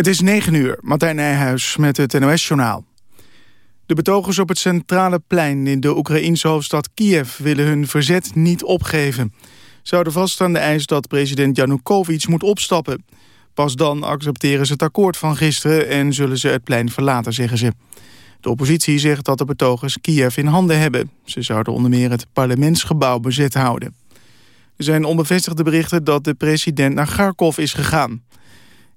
Het is 9 uur, Martijn Nijhuis met het NOS-journaal. De betogers op het centrale plein in de Oekraïense hoofdstad Kiev... willen hun verzet niet opgeven. Ze houden vast aan de eis dat president Yanukovych moet opstappen. Pas dan accepteren ze het akkoord van gisteren... en zullen ze het plein verlaten, zeggen ze. De oppositie zegt dat de betogers Kiev in handen hebben. Ze zouden onder meer het parlementsgebouw bezet houden. Er zijn onbevestigde berichten dat de president naar Kharkov is gegaan.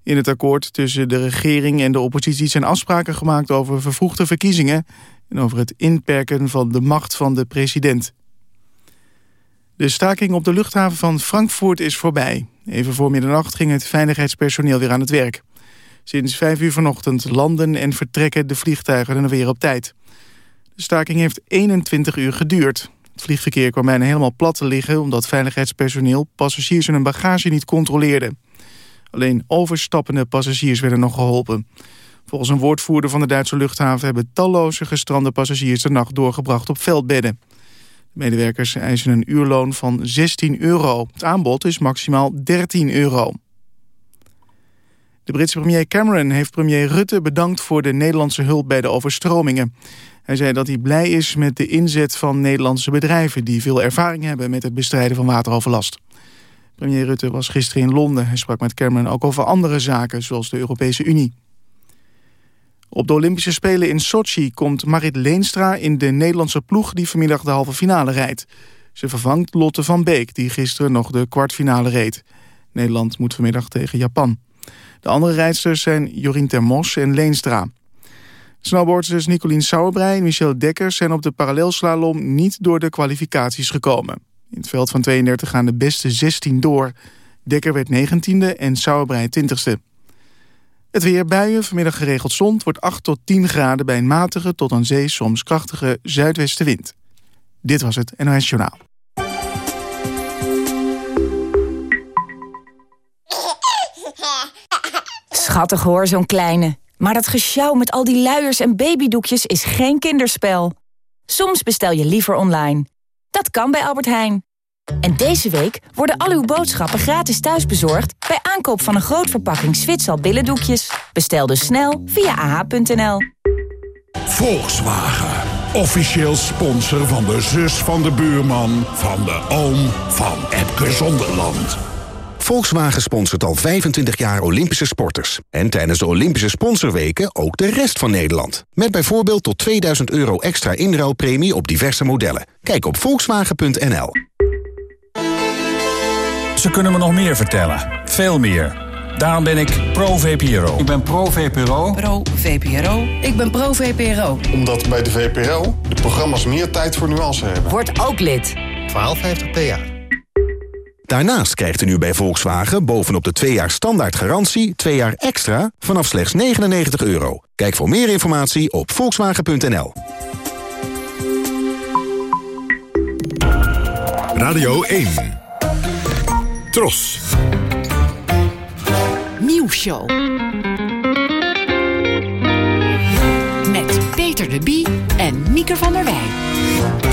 In het akkoord tussen de regering en de oppositie zijn afspraken gemaakt over vervroegde verkiezingen en over het inperken van de macht van de president. De staking op de luchthaven van Frankfurt is voorbij. Even voor middernacht ging het veiligheidspersoneel weer aan het werk. Sinds vijf uur vanochtend landen en vertrekken de vliegtuigen er weer op tijd. De staking heeft 21 uur geduurd. Het vliegverkeer kwam bijna helemaal plat te liggen... omdat veiligheidspersoneel passagiers en hun bagage niet controleerde. Alleen overstappende passagiers werden nog geholpen. Volgens een woordvoerder van de Duitse luchthaven... hebben talloze gestrande passagiers de nacht doorgebracht op veldbedden. De medewerkers eisen een uurloon van 16 euro. Het aanbod is maximaal 13 euro. De Britse premier Cameron heeft premier Rutte bedankt voor de Nederlandse hulp bij de overstromingen. Hij zei dat hij blij is met de inzet van Nederlandse bedrijven... die veel ervaring hebben met het bestrijden van wateroverlast. Premier Rutte was gisteren in Londen. Hij sprak met Cameron ook over andere zaken, zoals de Europese Unie. Op de Olympische Spelen in Sochi komt Marit Leenstra in de Nederlandse ploeg... die vanmiddag de halve finale rijdt. Ze vervangt Lotte van Beek, die gisteren nog de kwartfinale reed. Nederland moet vanmiddag tegen Japan. De andere rijdsters zijn Jorien Termos en Leenstra. Snowboarders Nicolien Sauerbrei en Michel Dekkers zijn op de parallelslalom niet door de kwalificaties gekomen. In het veld van 32 gaan de beste 16 door. Dekker werd 19e en Sauerbrei 20e. Het weer buien, vanmiddag geregeld zon, wordt 8 tot 10 graden bij een matige tot aan zee soms krachtige zuidwestenwind. Dit was het NOS Journaal. Schattig hoor, zo'n kleine. Maar dat gesjouw met al die luiers en babydoekjes is geen kinderspel. Soms bestel je liever online. Dat kan bij Albert Heijn. En deze week worden al uw boodschappen gratis thuisbezorgd... bij aankoop van een groot verpakking Zwitsal billendoekjes. Bestel dus snel via ah.nl. Volkswagen. Officieel sponsor van de zus van de buurman... van de oom van Epke Zonderland. Volkswagen sponsort al 25 jaar Olympische sporters. En tijdens de Olympische sponsorweken ook de rest van Nederland. Met bijvoorbeeld tot 2000 euro extra inruilpremie op diverse modellen. Kijk op volkswagen.nl. Ze kunnen me nog meer vertellen. Veel meer. Daarom ben ik pro-VPRO. Ik ben pro-VPRO. Pro-VPRO. Ik ben pro-VPRO. Omdat bij de VPRO de programma's meer tijd voor nuance hebben. Word ook lid. 1250 PA. Daarnaast krijgt u nu bij Volkswagen bovenop de 2 jaar standaard garantie... 2 jaar extra vanaf slechts 99 euro. Kijk voor meer informatie op volkswagen.nl. Radio 1. Tros. Nieuwsshow. Met Peter de Bie en Mieke van der Wij.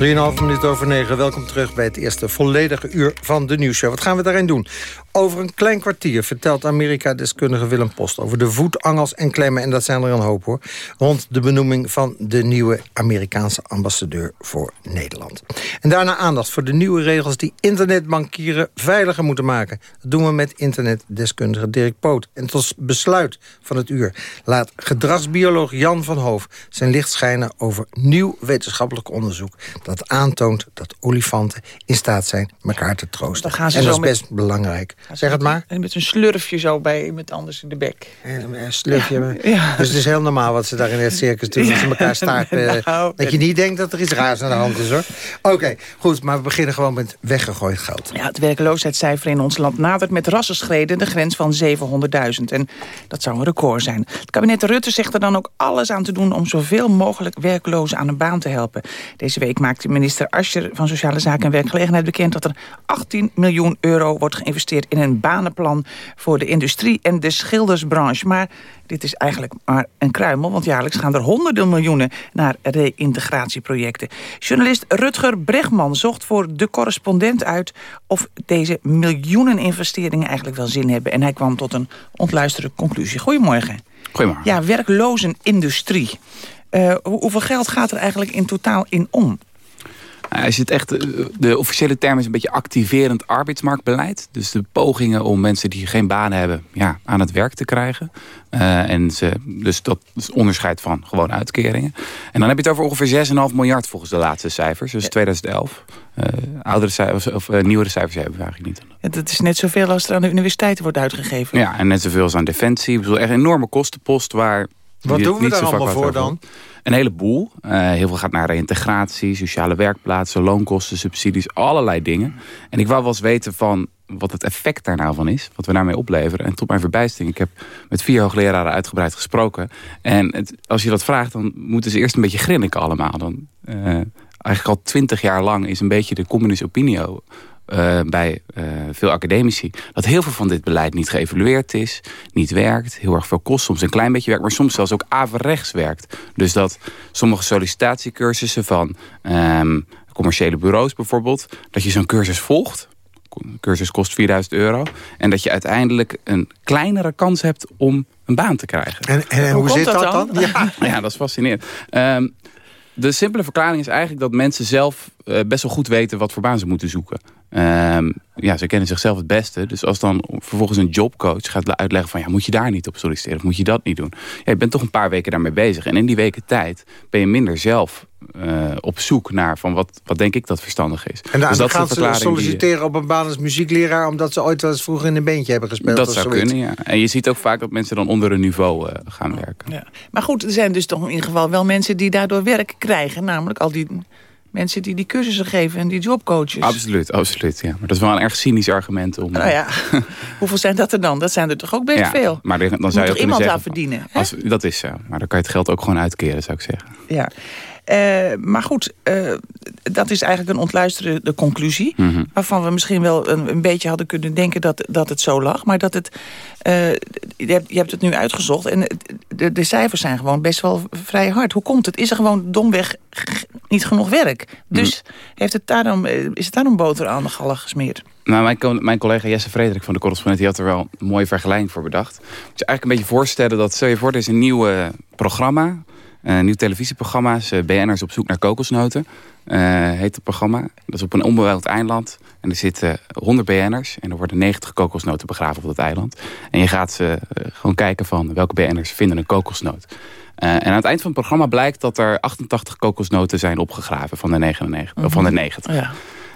3,5 minuten over 9. Welkom terug bij het eerste volledige uur van de nieuwsshow. Wat gaan we daarin doen? Over een klein kwartier vertelt Amerika-deskundige Willem Post... over de voetangels en klemmen, en dat zijn er een hoop hoor... rond de benoeming van de nieuwe Amerikaanse ambassadeur voor Nederland. En daarna aandacht voor de nieuwe regels... die internetbankieren veiliger moeten maken. Dat doen we met internetdeskundige Dirk Poot. En tot besluit van het uur laat gedragsbioloog Jan van Hoof... zijn licht schijnen over nieuw wetenschappelijk onderzoek... dat aantoont dat olifanten in staat zijn elkaar te troosten. en dat zo is met- best belangrijk. Zeg het maar. En met een slurfje zo bij iemand anders in de bek. En een slurfje. Ja. Dus het is heel normaal wat ze daar in het circus doen. Dat ze elkaar staart. eh, Nou, dat je niet denkt dat er iets raars aan de hand is hoor. Oké, goed. Maar we beginnen gewoon met weggegooid geld. Ja, het werkloosheidscijfer in ons land nadert met rassenschreden de grens van 700.000. En dat zou een record zijn. Het kabinet Rutte zegt er dan ook alles aan te doen om zoveel mogelijk werklozen aan een baan te helpen. Deze week maakte maakte minister Ascher van Sociale Zaken en Werkgelegenheid bekend... dat er 18 miljoen euro wordt geïnvesteerd in een banenplan... voor de industrie en de schildersbranche. Maar dit is eigenlijk maar een kruimel... want jaarlijks gaan er honderden miljoenen naar reïntegratieprojecten. Journalist Rutger Bregman zocht voor de correspondent uit... of deze miljoenen investeringen eigenlijk wel zin hebben. En hij kwam tot een ontluisterde conclusie. Goedemorgen. Goedemorgen. Ja, werklozenindustrie. Uh, hoeveel geld gaat er eigenlijk in totaal in om? Als je het echt, de officiële term is een beetje activerend arbeidsmarktbeleid. Dus de pogingen om mensen die geen baan hebben ja, aan het werk te krijgen. Uh, en ze, dus dat is onderscheid van gewoon uitkeringen. En dan heb je het over ongeveer 6,5 miljard volgens de laatste cijfers. Dus 2011. Uh, oudere cijfers, of uh, nieuwere cijfers hebben we eigenlijk niet. Ja, dat is net zoveel als er aan de universiteiten wordt uitgegeven. Ja, en net zoveel als aan defensie. Ik bedoel, echt een enorme kostenpost waar... Wat doen we daar allemaal voor dan? Een heleboel. Uh, heel veel gaat naar reintegratie, sociale werkplaatsen, loonkosten, subsidies, allerlei dingen. En ik wou wel eens weten van wat het effect daar nou van is. Wat we daarmee opleveren. En tot mijn verbijstering. Ik heb met vier hoogleraren uitgebreid gesproken. En het, als je dat vraagt, dan moeten ze eerst een beetje grinniken allemaal. Dan, uh, eigenlijk al twintig jaar lang is een beetje de communische opinio uh, bij uh, veel academici... dat heel veel van dit beleid niet geëvalueerd is, niet werkt... heel erg veel kost, soms een klein beetje werkt... maar soms zelfs ook averechts werkt. Dus dat sommige sollicitatiecursussen van um, commerciële bureaus bijvoorbeeld... dat je zo'n cursus volgt... Een cursus kost 4000 euro. En dat je uiteindelijk een kleinere kans hebt om een baan te krijgen. En, en hoe, hoe zit dat dan? dan? Ja. ja, dat is fascinerend. Um, de simpele verklaring is eigenlijk dat mensen zelf uh, best wel goed weten wat voor baan ze moeten zoeken. Um, ja, ze kennen zichzelf het beste. Dus als dan vervolgens een jobcoach gaat uitleggen van... ja, moet je daar niet op solliciteren of moet je dat niet doen? Ja, je bent toch een paar weken daarmee bezig. En in die weken tijd ben je minder zelf uh, op zoek naar... van wat, wat denk ik dat verstandig is. En dan dus dat gaan ze solliciteren die, op een baan als muziekleraar... omdat ze ooit wel eens vroeger in een beentje hebben gespeeld Dat zou kunnen, ja. En je ziet ook vaak dat mensen dan onder een niveau uh, gaan werken. Ja. Maar goed, er zijn dus toch in ieder geval wel mensen die daardoor werk krijgen. Namelijk al die mensen die die cursussen geven en die jobcoaches. Absoluut, absoluut. Ja. Maar dat is wel een erg cynisch argument. om. Nou ja, hoeveel zijn dat er dan? Dat zijn er toch ook best ja, veel? Maar dan zou je iemand zeggen, aan verdienen. Als, dat is zo. Maar dan kan je het geld ook gewoon uitkeren, zou ik zeggen. Ja. Uh, maar goed, uh, dat is eigenlijk een ontluisterde conclusie. Mm -hmm. Waarvan we misschien wel een, een, beetje hadden kunnen denken dat, dat het zo lag. Maar dat het, uh, je, hebt, je, hebt, het nu uitgezocht. En de, de, cijfers zijn gewoon best wel vrij hard. Hoe komt het? Is er gewoon domweg niet genoeg werk? Dus mm. heeft het daarom, is het daarom boter aan de gallen gesmeerd? Nou, mijn, mijn, collega Jesse Frederik van de correspondent... die had er wel een mooie vergelijking voor bedacht. Moet je eigenlijk een beetje voorstellen dat... stel je voor, er is een nieuw programma een nieuw televisieprogramma is uh, BN'ers op zoek naar kokosnoten. Uh, heet het programma. Dat is op een onbewoond eiland. En er zitten 100 BN'ers. En er worden 90 kokosnoten begraven op dat eiland. En je gaat ze uh, gewoon kijken van welke BN'ers vinden een kokosnoot. en aan het eind van het programma blijkt dat er 88 kokosnoten zijn opgegraven van de, 99, mm -hmm. van de 90. Ja.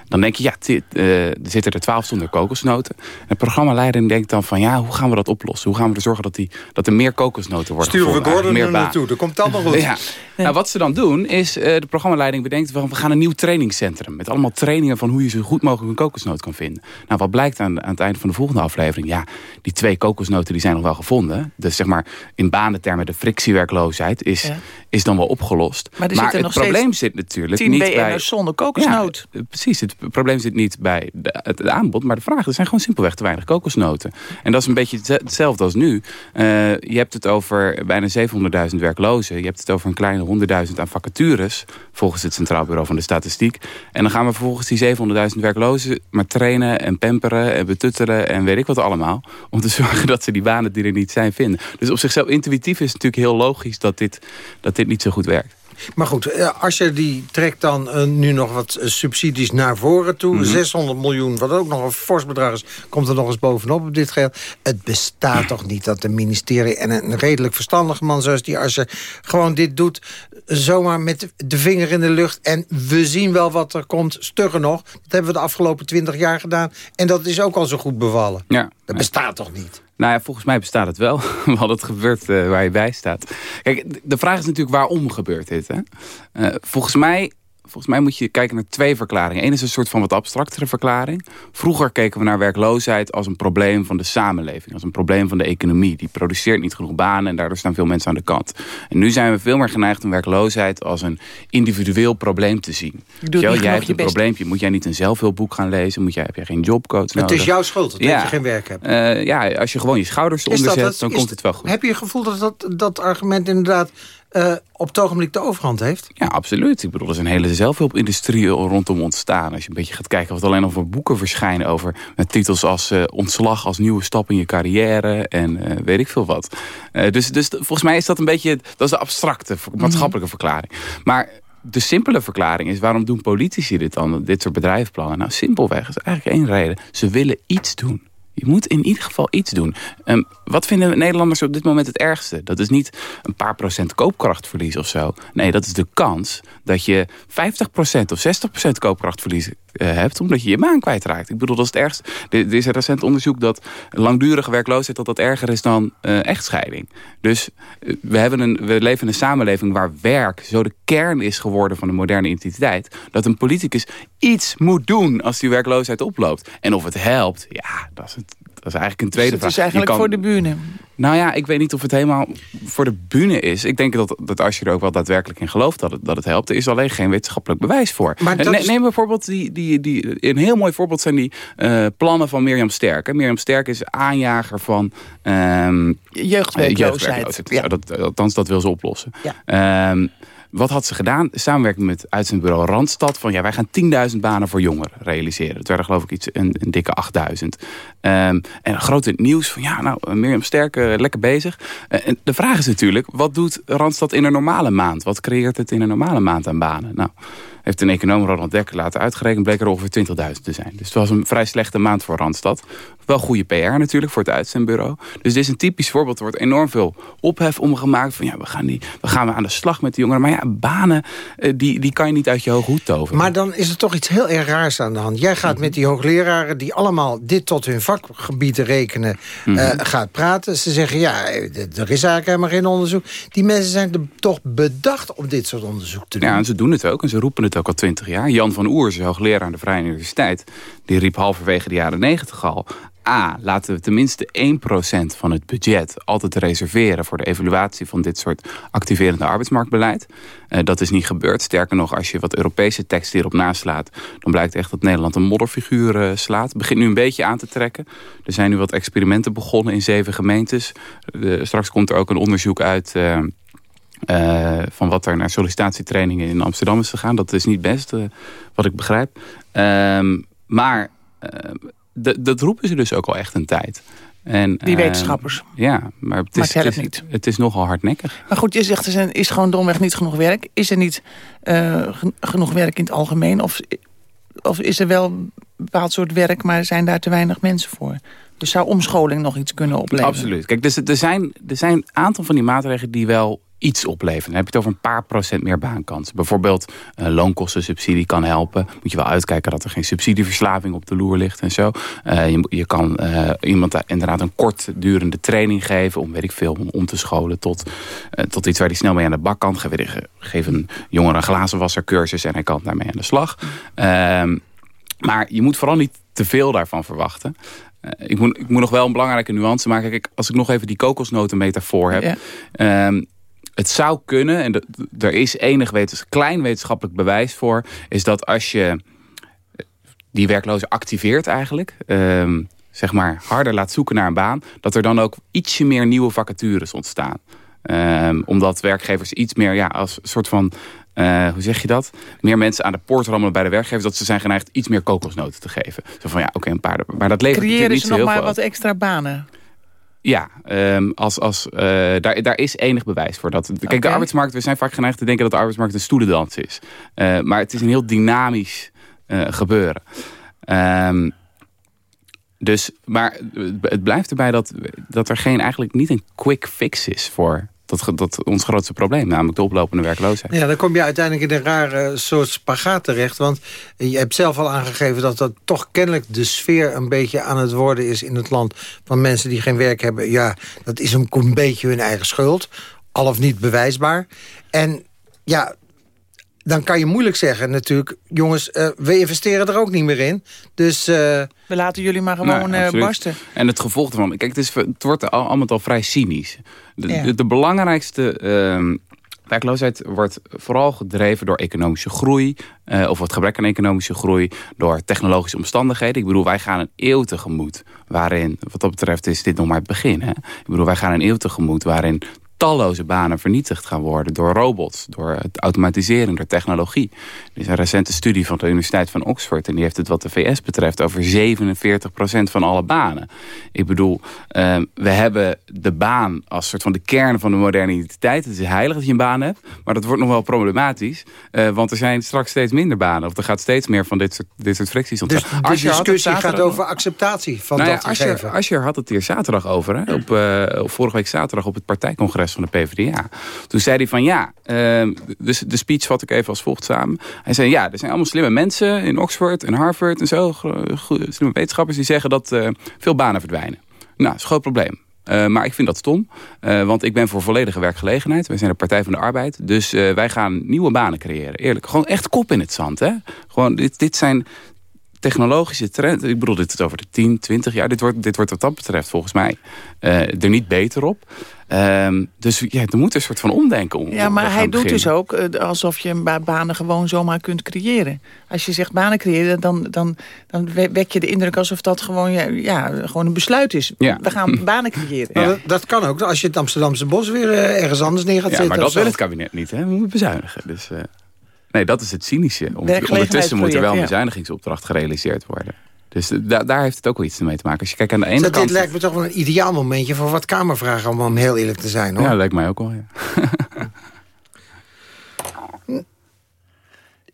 Dan denk je, ja, uh, er zitten er twaalf zonder kokosnoten. En de programmaleider denkt dan van, ja, hoe gaan we dat oplossen? Hoe gaan we er zorgen dat, die, dat er meer kokosnoten worden Sturen we Gordon er naartoe, dat komt allemaal goed. ja. Nou, wat ze dan doen, is uh, de programmaleiding bedenkt... Van, we gaan een nieuw trainingscentrum met allemaal trainingen... van hoe je zo goed mogelijk een kokosnoot kan vinden. Nou, wat blijkt aan, aan het einde van de volgende aflevering? Ja, die twee kokosnoten die zijn nog wel gevonden. Dus zeg maar, in banentermen de frictiewerkloosheid is, ja. is dan wel opgelost. Maar, maar het nog probleem zit natuurlijk niet bij... zonder kokosnoot. Ja, precies, het probleem zit niet bij het aanbod, maar de vraag. Er zijn gewoon simpelweg te weinig kokosnoten. En dat is een beetje hetzelfde als nu. Uh, je hebt het over bijna 700.000 werklozen. Je hebt het over een kleine 100.000 aan vacatures, volgens het Centraal Bureau van de Statistiek. En dan gaan we vervolgens die 700.000 werklozen maar trainen en pamperen en betuttelen en weet ik wat allemaal. Om te zorgen dat ze die banen die er niet zijn vinden. Dus op zichzelf intuïtief is het natuurlijk heel logisch dat dit, dat dit niet zo goed werkt. Maar goed, eh, als je die trekt dan uh, nu nog wat uh, subsidies naar voren toe... Mm -hmm. 600 miljoen, wat ook nog een fors bedrag is... komt er nog eens bovenop op dit geld. Het bestaat toch niet dat een ministerie... en een redelijk verstandige man zoals die als je gewoon dit doet... zomaar met de vinger in de lucht... en we zien wel wat er komt, stugger nog. Dat hebben we de afgelopen 20 jaar gedaan. En dat is ook al zo goed bevallen. Ja. Dat bestaat toch niet? Nou ja, volgens mij bestaat het wel. Wat het gebeurt uh, waar je bij staat. Kijk, de vraag is natuurlijk waarom gebeurt dit. Hè? Uh, volgens mij volgens mij moet je kijken naar twee verklaringen. Eén is een soort van wat abstractere verklaring. Vroeger keken we naar werkloosheid als een probleem van de samenleving. Als een probleem van de economie. Die produceert niet genoeg banen en daardoor staan veel mensen aan de kant. En nu zijn we veel meer geneigd om werkloosheid als een individueel probleem te zien. Jij hebt een best. probleempje. Moet jij niet een zelfhulpboek gaan lezen? Moet jij, heb jij geen jobcoach Het nodig? is jouw schuld dat Ja. je geen werk hebt. Eh, ja, als je gewoon je schouders Is eronder zet, dat- dan is- komt het wel goed. Heb je het gevoel dat dat, dat argument inderdaad eh, op het ogenblik de overhand heeft? Ja, absoluut. Ik bedoel, er is een hele zelfhulpindustrie rondom ontstaan. Als je een beetje gaat kijken wat alleen al voor boeken verschijnen over... met titels als eh, ontslag als nieuwe stap in je carrière en eh, weet ik veel wat. Eh, dus, dus volgens mij is dat een beetje... dat is de abstracte, ver- maatschappelijke verklaring. Maar de simpele verklaring is... waarom doen politici dit dan, dit soort bedrijfsplannen? Nou, simpelweg is eigenlijk één reden. Ze willen iets doen. Je moet in ieder geval iets doen. Ehm, wat vinden Nederlanders op dit moment het ergste? Dat is niet een paar procent koopkrachtverlies of zo. Nee, dat is de kans dat je 50% of 60% koopkrachtverlies eh, hebt... omdat je je baan kwijtraakt. Ik bedoel, dat is het ergste. Er, is een recent onderzoek dat langdurige werkloosheid... dat dat erger is dan eh, echtscheiding. Dus eh, we, hebben een, we leven in een samenleving waar werk zo de kern is geworden... van de moderne identiteit. Dat een politicus iets moet doen als die werkloosheid oploopt. En of het helpt, ja, dat is, het, dat is eigenlijk een tweede Dus het vraag. is Je eigenlijk kan- voor de bühne. nou ja, ik weet niet of het helemaal voor de bühne is. Ik denk dat, dat als je er ook wel daadwerkelijk in gelooft dat het, dat het helpt... er is alleen geen wetenschappelijk bewijs voor. Maar is- Neem bijvoorbeeld die, die, die... Een heel mooi voorbeeld zijn die eh, plannen van Mirjam Sterk. hè. Mirjam Sterk is aanjager van... ehm, Jeugdwerkloosheid. Ja. Ja. Dat, althans, dat wil ze oplossen. Ja. Ehm, wat had ze gedaan? Samenwerking met uitzendbureau Randstad. Van ja, wij gaan 10.000 banen voor jongeren realiseren. Dat werden geloof ik iets een, een dikke 8.000. Ehm, en groot het nieuws van ja, nou, Mirjam Sterk, lekker bezig. Eh, en de vraag is natuurlijk, wat doet Randstad in een normale maand? Wat creëert het in een normale maand aan banen? Nou, heeft een econoom Ronald Dekker laten uitgerekend, bleek er ongeveer 20.000 te zijn. Dus het was een vrij slechte maand voor Randstad. Wel goede PR natuurlijk voor het uitzendbureau. Dus dit is een typisch voorbeeld. Er wordt enorm veel ophef omgemaakt. Van ja, we gaan, die, we gaan aan de slag met die jongeren. Maar ja, banen, eh, die, die kan je niet uit je hoge hoed toveren. Maar dan is er toch iets heel erg raars aan de hand. Jij gaat met die hoogleraren die allemaal dit tot hun vakgebied rekenen... Eh, gaat praten. Ze zeggen, ja, eh, er is eigenlijk helemaal geen onderzoek. Die mensen zijn er toch bedacht om dit soort onderzoek te doen. Ja, en ze doen het ook. En ze roepen het ook al twintig jaar. Jan van Oers, hoogleraar aan de Vrije Universiteit... die riep halverwege de jaren negentig al... A, laten we tenminste 1% van het budget altijd reserveren... voor de evaluatie van dit soort activerende arbeidsmarktbeleid. Eh, dat is niet gebeurd. Sterker nog, als je wat Europese tekst hierop naslaat... dan blijkt echt dat Nederland een modderfiguur eh, slaat. Het begint nu een beetje aan te trekken. Er zijn nu wat experimenten begonnen in zeven gemeentes. Eh, straks komt er ook een onderzoek uit... van wat er naar sollicitatietrainingen in Amsterdam is gegaan. Dat is niet best, wat ik begrijp. Ehm, maar eh, dat roepen ze dus ook al echt een tijd. En, Die eh, wetenschappers. Ja, maar het is, het is, niet. het is nogal hardnekkig. Maar goed, je zegt er is- is gewoon domweg niet genoeg werk. Is er niet eh, gen- genoeg werk in het algemeen? Of, of is er wel een bepaald soort werk, maar zijn daar te weinig mensen voor? Dus zou omscholing nog iets kunnen opleveren? Absoluut. Kijk, dus er zijn, er zijn een aantal van die maatregelen die wel iets opleveren. Dan heb je het over een paar procent meer baankansen. Bijvoorbeeld eh, loonkostensubsidie kan helpen. Moet je wel uitkijken dat er geen subsidieverslaving op de loer ligt en zo. Eh, je, je kan eh, iemand inderdaad een kortdurende training geven... om, weet ik veel, om om te scholen tot, eh, tot iets waar hij snel mee aan de bak kan. Geef, geef een jongere een glazenwassercursus en hij kan daarmee aan de slag. Ehm, maar je moet vooral niet te veel daarvan verwachten. Ik, moet, ik moet nog wel een belangrijke nuance maken. Kijk, als ik nog even die kokosnotenmetafoor heb. Ja. Ehm, het zou kunnen, en er is enig wetens, klein wetenschappelijk bewijs voor... is dat als je die werklozen activeert eigenlijk... ehm, zeg maar harder laat zoeken naar een baan... dat er dan ook ietsje meer nieuwe vacatures ontstaan. Ehm, omdat werkgevers iets meer ja, als soort van... eh, hoe zeg je dat? Meer mensen aan de poort rammelen bij de werkgevers... dat ze zijn geneigd iets meer kokosnoten te geven. Zo van ja, oké, een paar... Maar dat levert Creëren niet ze nog heel maar veel wat extra banen? Ja, ehm, als, als, eh, daar, daar is enig bewijs voor. Dat, kijk, de arbeidsmarkt, we zijn vaak geneigd te denken dat de arbeidsmarkt een stoelendans is. Eh, maar het is een heel dynamisch eh, gebeuren. Ehm, dus, maar het blijft erbij dat, dat er geen, eigenlijk niet een quick fix is voor dat, dat ons grootste probleem, namelijk de oplopende werkloosheid. Ja, dan kom je uiteindelijk in een rare soort spagaat terecht. Want je hebt zelf al aangegeven dat dat toch kennelijk de sfeer... een beetje aan het worden is in het land van mensen die geen werk hebben. Ja, dat is een, een beetje hun eigen schuld. Al of niet bewijsbaar. En ja, dan kan je moeilijk zeggen natuurlijk... jongens, uh, we investeren er ook niet meer in. Dus... Uh... We laten jullie maar gewoon nee, uh, barsten. En het gevolg ervan... Kijk, het, is, het wordt allemaal al vrij cynisch. De, ja. de, de belangrijkste uh, Werkloosheid wordt vooral gedreven door economische groei... Uh, of het gebrek aan economische groei... door technologische omstandigheden. Ik bedoel, wij gaan een eeuw tegemoet... waarin, wat dat betreft is dit nog maar het begin. Hè? Ik bedoel, wij gaan een eeuw tegemoet... waarin talloze banen vernietigd gaan worden door robots, door het automatiseren, door technologie. Er is een recente studie van de Universiteit van Oxford en die heeft het wat de VS betreft over 47% van alle banen. Ik bedoel, uh, we hebben de baan als soort van de kern van de moderne identiteit. Het is heilig dat je een baan hebt, maar dat wordt nog wel problematisch, uh, want er zijn straks steeds minder banen of er gaat steeds meer van dit soort, dit soort fricties ontstaan. Dus de discussie gaat over acceptatie van nou ja, dat gegeven. Asscher had het hier zaterdag over, hè, op, uh, vorige week zaterdag op het partijcongres van de PvdA. Toen zei hij van ja, dus de speech vat ik even als volgt samen. Hij zei ja, er zijn allemaal slimme mensen in Oxford en Harvard en zo. Slimme wetenschappers die zeggen dat uh, veel banen verdwijnen. Nou, dat is een groot probleem. Uh, maar ik vind dat stom, uh, want ik ben voor volledige werkgelegenheid. Wij zijn de Partij van de Arbeid. Dus wij gaan nieuwe banen creëren. Eerlijk, gewoon echt kop in het zand. Hè? Gewoon, dit, dit zijn technologische trend. Ik bedoel, dit is over de 10, 20 jaar. Dit wordt, dit wordt wat dat betreft volgens mij er niet beter op. Um, dus ja, er moet een soort van omdenken om. Ja, maar hij doet dus ook uh, alsof je banen gewoon zomaar kunt creëren. Als je zegt banen creëren, dan, dan, dan wek je de indruk alsof dat gewoon, ja, ja gewoon een besluit is. Ja. We gaan banen creëren. Ja. Dat, dat, kan ook, als je het Amsterdamse bos weer uh, ergens anders neer gaat ja, zetten. maar dat wil het kabinet niet. Hè? We moeten bezuinigen. Dus, uh... Nee, dat is het cynische. Ondertussen moet er wel een bezuinigingsopdracht gerealiseerd worden. Dus daar heeft het ook wel iets mee te maken. Als je kijkt aan de ene kant... Dit lijkt me toch wel een ideaal momentje voor wat Kamervragen... om, om heel eerlijk te zijn, hoor. Ja, dat lijkt mij ook wel, ja.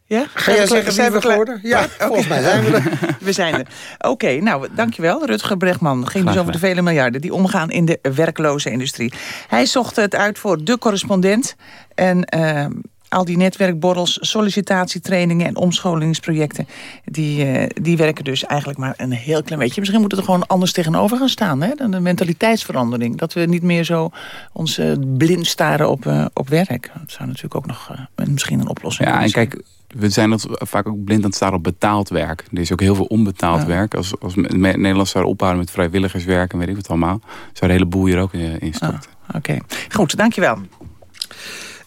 Ja? Ga jij zeggen zijn we geworden? Ja, volgens mij zijn we er. we zijn er. Oké, nou, dankjewel. Rutger Brechtman ging dus over de vele miljarden... die omgaan in de werkloze industrie. Hij zocht het uit voor de correspondent. En... Uh, al die netwerkborrels, sollicitatietrainingen en omscholingsprojecten... Die, uh, die werken dus eigenlijk maar een heel klein beetje. Misschien moeten we er gewoon anders tegenover gaan staan. Hè? Dan de mentaliteitsverandering. Dat we niet meer zo ons uh, blind staren op, uh, op werk. Dat zou natuurlijk ook nog misschien een oplossing zijn. Ja, en kijk, we zijn dat vaak ook blind aan het staan op betaald werk. Er is ook heel veel onbetaald ja. werk. Als, als Nederland zou ophouden met vrijwilligerswerk en weet ik wat allemaal... zou de hele boel hier ook in storten. Ah, Oké, okay. goed, dankjewel.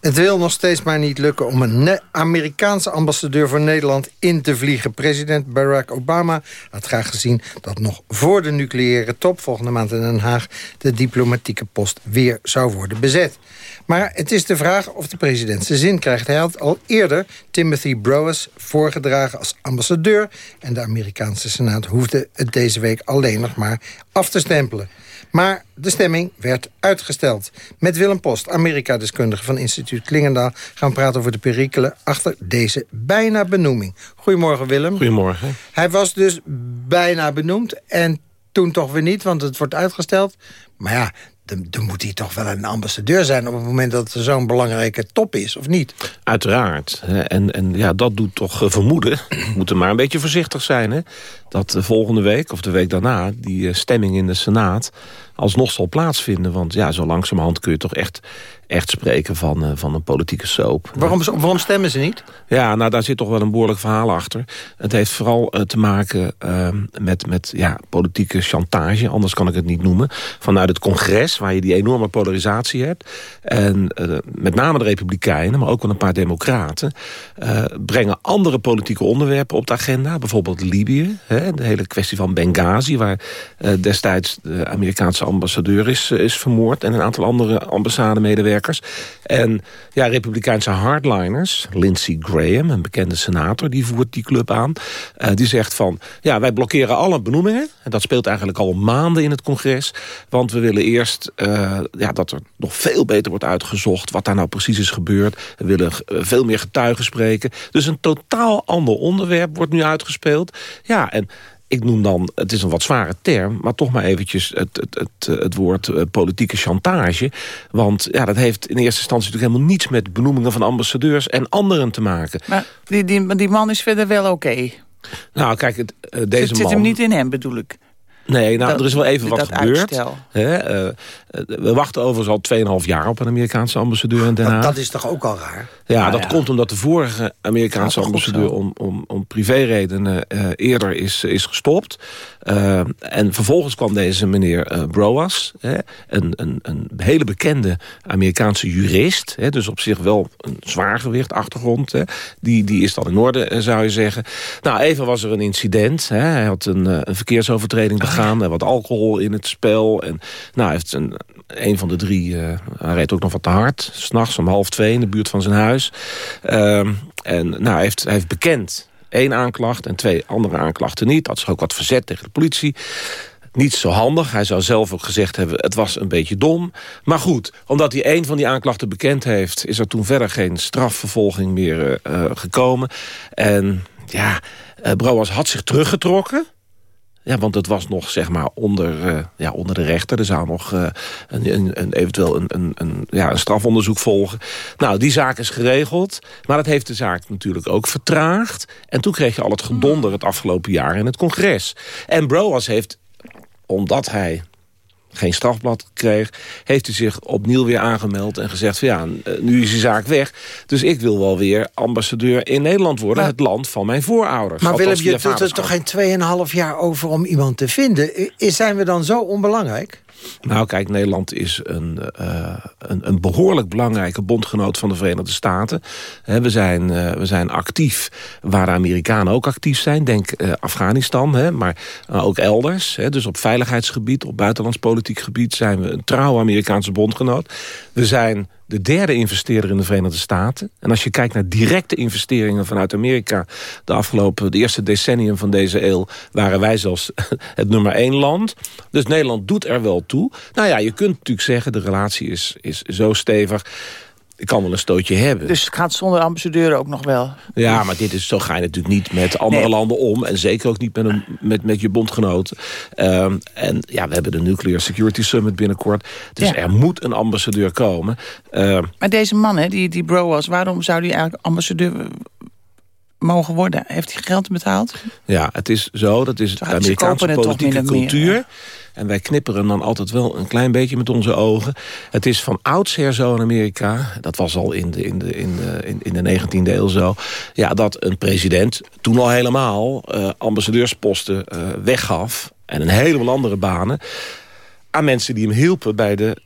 Het wil nog steeds maar niet lukken om een Amerikaanse ambassadeur voor Nederland in te vliegen. President Barack Obama had graag gezien dat nog voor de nucleaire top... volgende maand in Den Haag de diplomatieke post weer zou worden bezet. Maar het is de vraag of de president zijn zin krijgt. Hij had al eerder Timothy Browers voorgedragen als ambassadeur... en de Amerikaanse Senaat hoefde het deze week alleen nog maar af te stempelen. Maar de stemming werd uitgesteld. Met Willem Post, Amerika-deskundige van instituut Klingendaal... gaan we praten over de perikelen achter deze bijna benoeming. Goedemorgen, Willem. Goedemorgen. Hij was dus bijna benoemd en toen toch weer niet, want het wordt uitgesteld. Maar ja, dan, moet hij toch wel een ambassadeur zijn... op het moment dat er zo'n belangrijke top is, of niet? Uiteraard. En, en ja, dat doet toch eh, vermoeden. We moeten maar een beetje voorzichtig zijn. Hè? Dat de volgende week, of de week daarna... die eh, stemming in de Senaat alsnog zal plaatsvinden. Want ja, zo langzamerhand kun je toch echt, echt spreken van, uh, van een politieke soap. Waarom, waarom stemmen ze niet? Ja, nou daar zit toch wel een behoorlijk verhaal achter. Het heeft vooral uh, te maken uh, met, met ja, politieke chantage, anders kan ik het niet noemen. Vanuit het congres, waar je die enorme polarisatie hebt. En uh, met name de republikeinen, maar ook wel een paar democraten... brengen andere politieke onderwerpen op de agenda. Bijvoorbeeld Libië, hè, de hele kwestie van Benghazi... waar destijds de Amerikaanse ambassadeur is, is vermoord... en een aantal andere ambassademedewerkers. En ja, republikeinse hardliners, Lindsey Graham, een bekende senator... die voert die club aan. Uh, die zegt van, ja, wij blokkeren alle benoemingen. En dat speelt eigenlijk al maanden in het congres. Want we willen eerst uh, ja, dat er nog veel beter wordt uitgezocht... wat daar nou precies is gebeurd. We willen veel meer getuigen spreken. Dus een totaal ander onderwerp wordt nu uitgespeeld. Ja, en ik noem dan, het is een wat zware term... maar toch maar eventjes het, het, het, het woord uh, politieke chantage. Want ja, dat heeft in eerste instantie natuurlijk helemaal niets... met benoemingen van ambassadeurs en anderen te maken. Maar die, die, die man is verder wel oké? Nou, kijk, het, uh, deze zit, man... Zit hem niet in hem, bedoel ik? Nee, nou, dat- er is wel even wat gebeurd. uitstel. Hè, eh, eh, we wachten overigens al 2,5 jaar op een Amerikaanse ambassadeur in Den Dat, Haag. dat is toch ook al raar? Ja, Nou dat ja. komt omdat de vorige Amerikaanse ambassadeur... om, om, om privéredenen eh, eerder is, is gestopt. Eh, en vervolgens kwam deze meneer eh, Broas... Hè, een, een, een hele bekende Amerikaanse jurist... Hè, dus op zich wel een zwaargewicht achtergrond... Hè, die, die is dan in orde, zou je zeggen. Nou, even was er een incident. Hè, hij had een, een verkeersovertreding begaan. Er wat alcohol in het spel. En, nou, heeft een, een van de drie... eh, hij reed ook nog wat te hard. S'nachts om half twee in de buurt van zijn huis. Ehm, en nou, hij, heeft, hij heeft bekend één aanklacht en twee andere aanklachten niet. Dat is ook wat verzet tegen de politie. Niet zo handig. Hij zou zelf ook gezegd hebben, het was een beetje dom. Maar goed, omdat hij één van die aanklachten bekend heeft... is er toen verder geen strafvervolging meer eh, eh, gekomen. En ja, Brouwers had zich teruggetrokken... Ja, want het was nog zeg maar onder, eh, ja, onder de rechter. Er zou nog eh, een, een, een, eventueel een, een, een, ja, een strafonderzoek volgen. Nou, die zaak is geregeld. Maar dat heeft de zaak natuurlijk ook vertraagd. En toen kreeg je al het gedonder het afgelopen jaar in het congres. En Broas heeft, omdat hij geen strafblad kreeg... heeft hij zich opnieuw weer aangemeld en gezegd... van ja, eh, nu is die zaak weg. Dus ik wil wel weer ambassadeur in Nederland worden. Maar- het land van mijn voorouders. Maar Willem, je doet er toch geen 2,5 jaar over om iemand te vinden? Zijn we dan zo onbelangrijk? Nou, kijk, Nederland is een, eh, een, een behoorlijk belangrijke bondgenoot van de Verenigde Staten. We, zijn, eh, we zijn actief waar de Amerikanen ook actief zijn. Denk eh, Afghanistan, maar ook elders. Dus op veiligheidsgebied, op buitenlands politiek gebied... zijn we een trouwe Amerikaanse bondgenoot. We zijn de derde investeerder in de Verenigde Staten. En als je kijkt naar directe investeringen vanuit Amerika... de afgelopen, de eerste decennium van deze eeuw... waren wij zelfs het nummer één land. Dus Nederland doet er wel toe. Nou ja, je kunt natuurlijk zeggen, de relatie is, is zo stevig... Ik kan wel een stootje hebben. Dus het gaat zonder ambassadeur ook nog wel. Ja, maar dit is, zo ga je natuurlijk niet met andere Nee. landen om. En zeker ook niet met, een, met, met je bondgenoten. Ehm, en ja, we hebben de Nuclear Security Summit binnenkort. Dus Ja. er moet een ambassadeur komen. Ehm, Maar deze man, hè, die, die bro was, waarom zou die eigenlijk ambassadeur mogen worden? Heeft hij geld betaald? Ja, het is zo. Dat is de Amerikaanse politieke meer, cultuur. En wij knipperen dan altijd wel een klein beetje met onze ogen. Het is van oudsher zo in Amerika. Dat was al in de, in de, in de, in, de 19e eeuw zo. Ja, dat een president toen al helemaal eh, ambassadeursposten eh, weggaf. En een heleboel andere banen. Aan mensen die hem hielpen bij de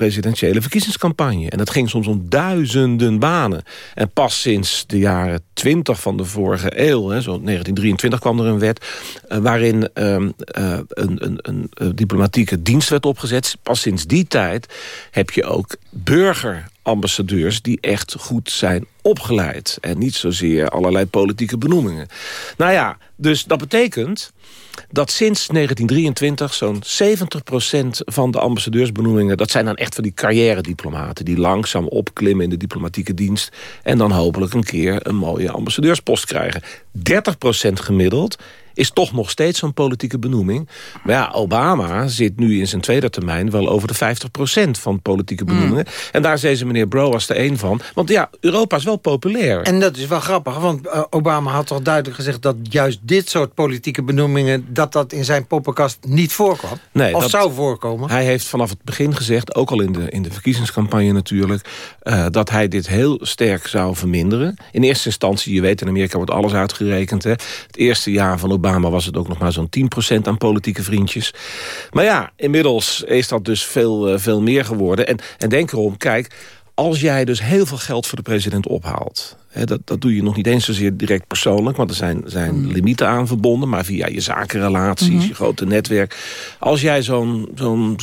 presidentiële verkiezingscampagne. En dat ging soms om duizenden banen. En pas sinds de jaren 20 van de vorige eeuw... Hè, zo 1923 kwam er een wet... eh, waarin ehm, eh, een, een, een, diplomatieke dienst werd opgezet. Pas sinds die tijd heb je ook burgerambassadeurs... die echt goed zijn opgeleid. En niet zozeer allerlei politieke benoemingen. Nou ja, dus dat betekent dat sinds 1923 zo'n 70% van de ambassadeursbenoemingen... dat zijn dan echt van die carrière-diplomaten... die langzaam opklimmen in de diplomatieke dienst... en dan hopelijk een keer een mooie ambassadeurspost krijgen. 30% gemiddeld is toch nog steeds zo'n politieke benoeming. Maar ja, Obama zit nu in zijn tweede termijn... wel over de 50% van politieke benoemingen. En daar is deze meneer Broas er één van. Want ja, Europa is wel populair. En dat is wel grappig, want eh, Obama had toch duidelijk gezegd... dat juist dit soort politieke benoemingen... dat dat in zijn poppenkast niet voorkwam? Nee, of dat- zou voorkomen? Hij heeft vanaf het begin gezegd, ook al in de, in de verkiezingscampagne natuurlijk... eh, dat hij dit heel sterk zou verminderen. In eerste instantie, je weet in Amerika wordt alles uitgerekend. Hè. Het eerste jaar van Obama was het ook nog maar zo'n 10% aan politieke vriendjes. Maar ja, inmiddels is dat dus veel, eh, veel meer geworden. En, en denk erom, kijk, als jij dus heel veel geld voor de president ophaalt... Hè, dat, dat doe je nog niet eens zozeer direct persoonlijk... want er zijn, zijn limieten aan verbonden... maar via je zakenrelaties, je grote netwerk... als jij zo'n zo'n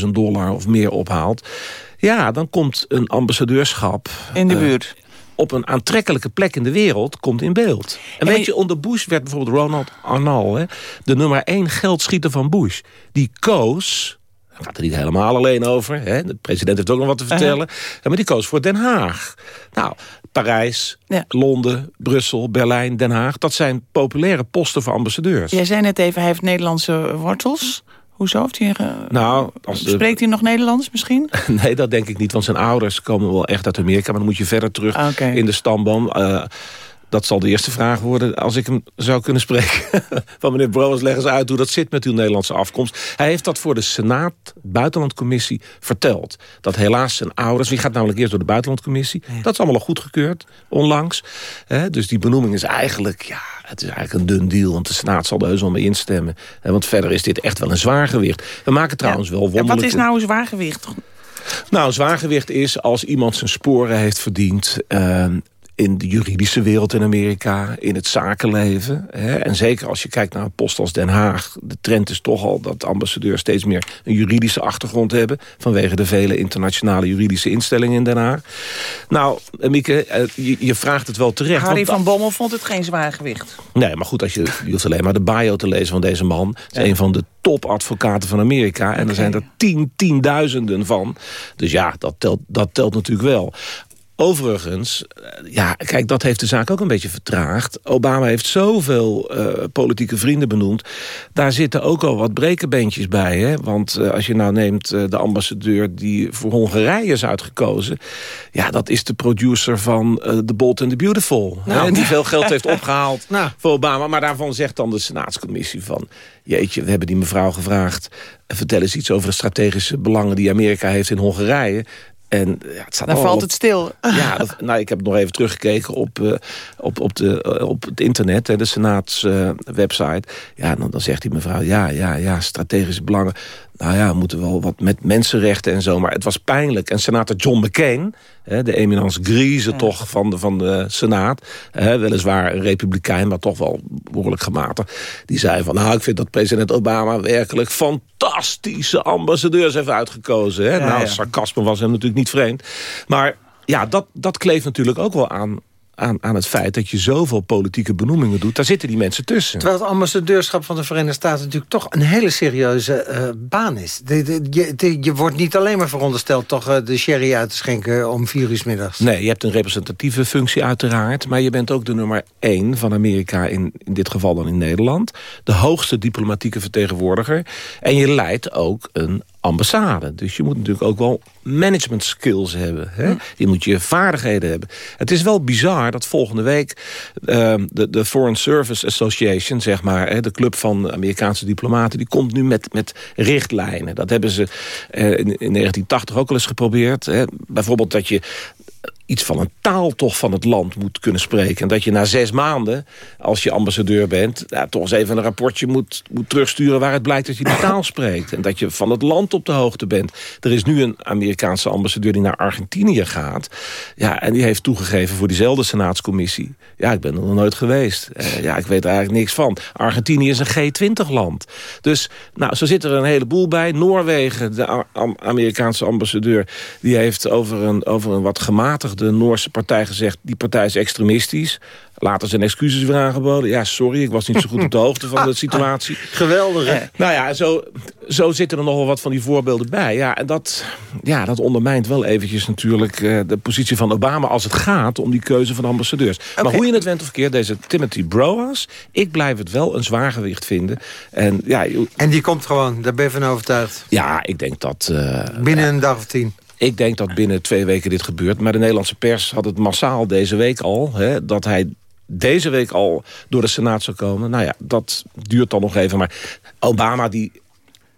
750.000 dollar of meer ophaalt... ja, dan komt een ambassadeurschap... In de eh, buurt. Op een aantrekkelijke plek in de wereld komt in beeld. En En weet je, onder Bush werd bijvoorbeeld Ronald Arnal... Hè, de nummer één geldschieter van Bush. Die koos... Het gaat er niet helemaal alleen over. Hè? De president heeft ook nog wat te vertellen. Maar die koos voor Den Haag. Nou, Parijs, Ja. Londen, Brussel, Berlijn, Den Haag... dat zijn populaire posten voor ambassadeurs. Jij zei net even, hij heeft Nederlandse wortels. Hoezo? Heeft hij, ge- Nou, als de, Spreekt hij nog Nederlands misschien? Nee, dat denk ik niet, want zijn ouders komen wel echt uit Amerika. Maar dan moet je verder terug Ah, in de stamboom. Eh, Dat zal de eerste vraag worden als ik hem zou kunnen spreken. Van meneer Broers, leg eens uit hoe dat zit met uw Nederlandse afkomst. Hij heeft dat voor de Senaat Buitenlandcommissie verteld. Dat helaas zijn ouders, die gaat namelijk eerst door de Buitenlandcommissie. Dat is allemaal al goedgekeurd, onlangs. dus die benoeming is eigenlijk, ja, het is eigenlijk een dun deal. Want de Senaat zal er heus wel mee instemmen. want verder is dit echt wel een zwaargewicht. We maken trouwens wel wonderlijke... Ja, wat is nou een zwaargewicht? Nou, zwaargewicht is als iemand zijn sporen heeft verdiend... Uh, in de juridische wereld in Amerika, in het zakenleven. Hè. En zeker als je kijkt naar een post als Den Haag... de trend is toch al dat ambassadeurs steeds meer een juridische achtergrond hebben... vanwege de vele internationale juridische instellingen in Den Haag. Nou, Mieke, eh, je, je vraagt het wel terecht. Harry van Bommel vond het geen zwaar gewicht. Nee, maar goed, als je, je hoeft alleen maar de bio te lezen van deze man. Het is een van de topadvocaten van Amerika. En er zijn er tien, tienduizenden van. Dus ja, dat telt, dat telt natuurlijk wel. Overigens, eh, ja, kijk, dat heeft de zaak ook een beetje vertraagd. Obama heeft zoveel uh, politieke vrienden benoemd. Daar zitten ook al wat brekenbeentjes bij. Hè? Want uh, als je nou neemt uh, de ambassadeur die voor Hongarije is uitgekozen... ja, dat is de producer van The Bold and the Beautiful. Nou. En die veel geld heeft opgehaald nou. voor Obama. Maar daarvan zegt dan de Senaatscommissie van... jeetje, we hebben die mevrouw gevraagd... vertel eens iets over de strategische belangen die Amerika heeft in Hongarije. En, ja, het staat dan valt het stil. Ja, dat, nou, ik heb nog even teruggekeken op, uh, op, op, de, uh, op het internet, hè, de Senaats uh, website. Ja, dan, dan zegt die mevrouw, ja, ja, ja, strategische belangen nou ja, we moeten wel wat met mensenrechten en zo. Maar het was pijnlijk. En senator John McCain, hè, de eminence grise toch van de, van de Senaat... Hè, weliswaar een republikein, maar toch wel behoorlijk gematigd... die zei van, nou, ik vind dat president Obama werkelijk fantastische ambassadeurs heeft uitgekozen. Hè? nou, sarcasme was hem natuurlijk niet vreemd. Maar ja, dat, dat kleeft natuurlijk ook wel aan aan, aan het feit dat je zoveel politieke benoemingen doet. Daar zitten die mensen tussen. Terwijl het ambassadeurschap van de Verenigde Staten... natuurlijk toch een hele serieuze uh, baan is. De, je, je, wordt niet alleen maar verondersteld... toch uh, de sherry uit te schenken om vier uur middags. Nee, je hebt een representatieve functie uiteraard... maar je bent ook de nummer één van Amerika... in, in dit geval dan in Nederland. De hoogste diplomatieke vertegenwoordiger. En je leidt ook een ambassade. Dus je moet natuurlijk ook wel management skills hebben. Hè? Je moet je vaardigheden hebben. Het is wel bizar dat volgende week uh, de, de Foreign Service Association, zeg maar, hè, de club van Amerikaanse diplomaten, die komt nu met, met richtlijnen. Dat hebben ze uh, in, in 1980 ook al eens geprobeerd. Hè? Bijvoorbeeld dat je iets van een taal toch van het land moet kunnen spreken. En dat je na zes maanden, als je ambassadeur bent... Ja, toch eens even een rapportje moet, moet terugsturen... waar het blijkt dat je die taal spreekt. En dat je van het land op de hoogte bent. Er is nu een Amerikaanse ambassadeur die naar Argentinië gaat. Ja, en die heeft toegegeven voor diezelfde senaatscommissie... ja, ik ben er nog nooit geweest. Uh, ja, ik weet er eigenlijk niks van. Argentinië is een G20-land. Dus nou, zo zit er een heleboel bij. Noorwegen, de Amerikaanse ambassadeur... die heeft over een, over een wat gematigd de Noorse partij gezegd... die partij is extremistisch. Later zijn excuses weer aangeboden. Ja, sorry, ik was niet zo goed op de hoogte van de situatie. Geweldig, hè? Nou ja, zo, zo zitten er nog wel wat van die voorbeelden bij. Ja, en dat, ja, dat ondermijnt wel eventjes natuurlijk uh, de positie van Obama... als het gaat om die keuze van ambassadeurs. Okay. Maar hoe je het went of verkeerd, deze Timothy Broas... ik blijf het wel een zwaargewicht vinden. En, ja, en die komt gewoon, daar ben je van overtuigd? Ja, ik denk dat... Uh, Binnen een dag of tien? Ik denk dat binnen twee weken dit gebeurt. Maar de Nederlandse pers had het massaal deze week al... Hè, dat hij deze week al door de Senaat zou komen. Nou ja, dat duurt dan nog even. Maar Obama die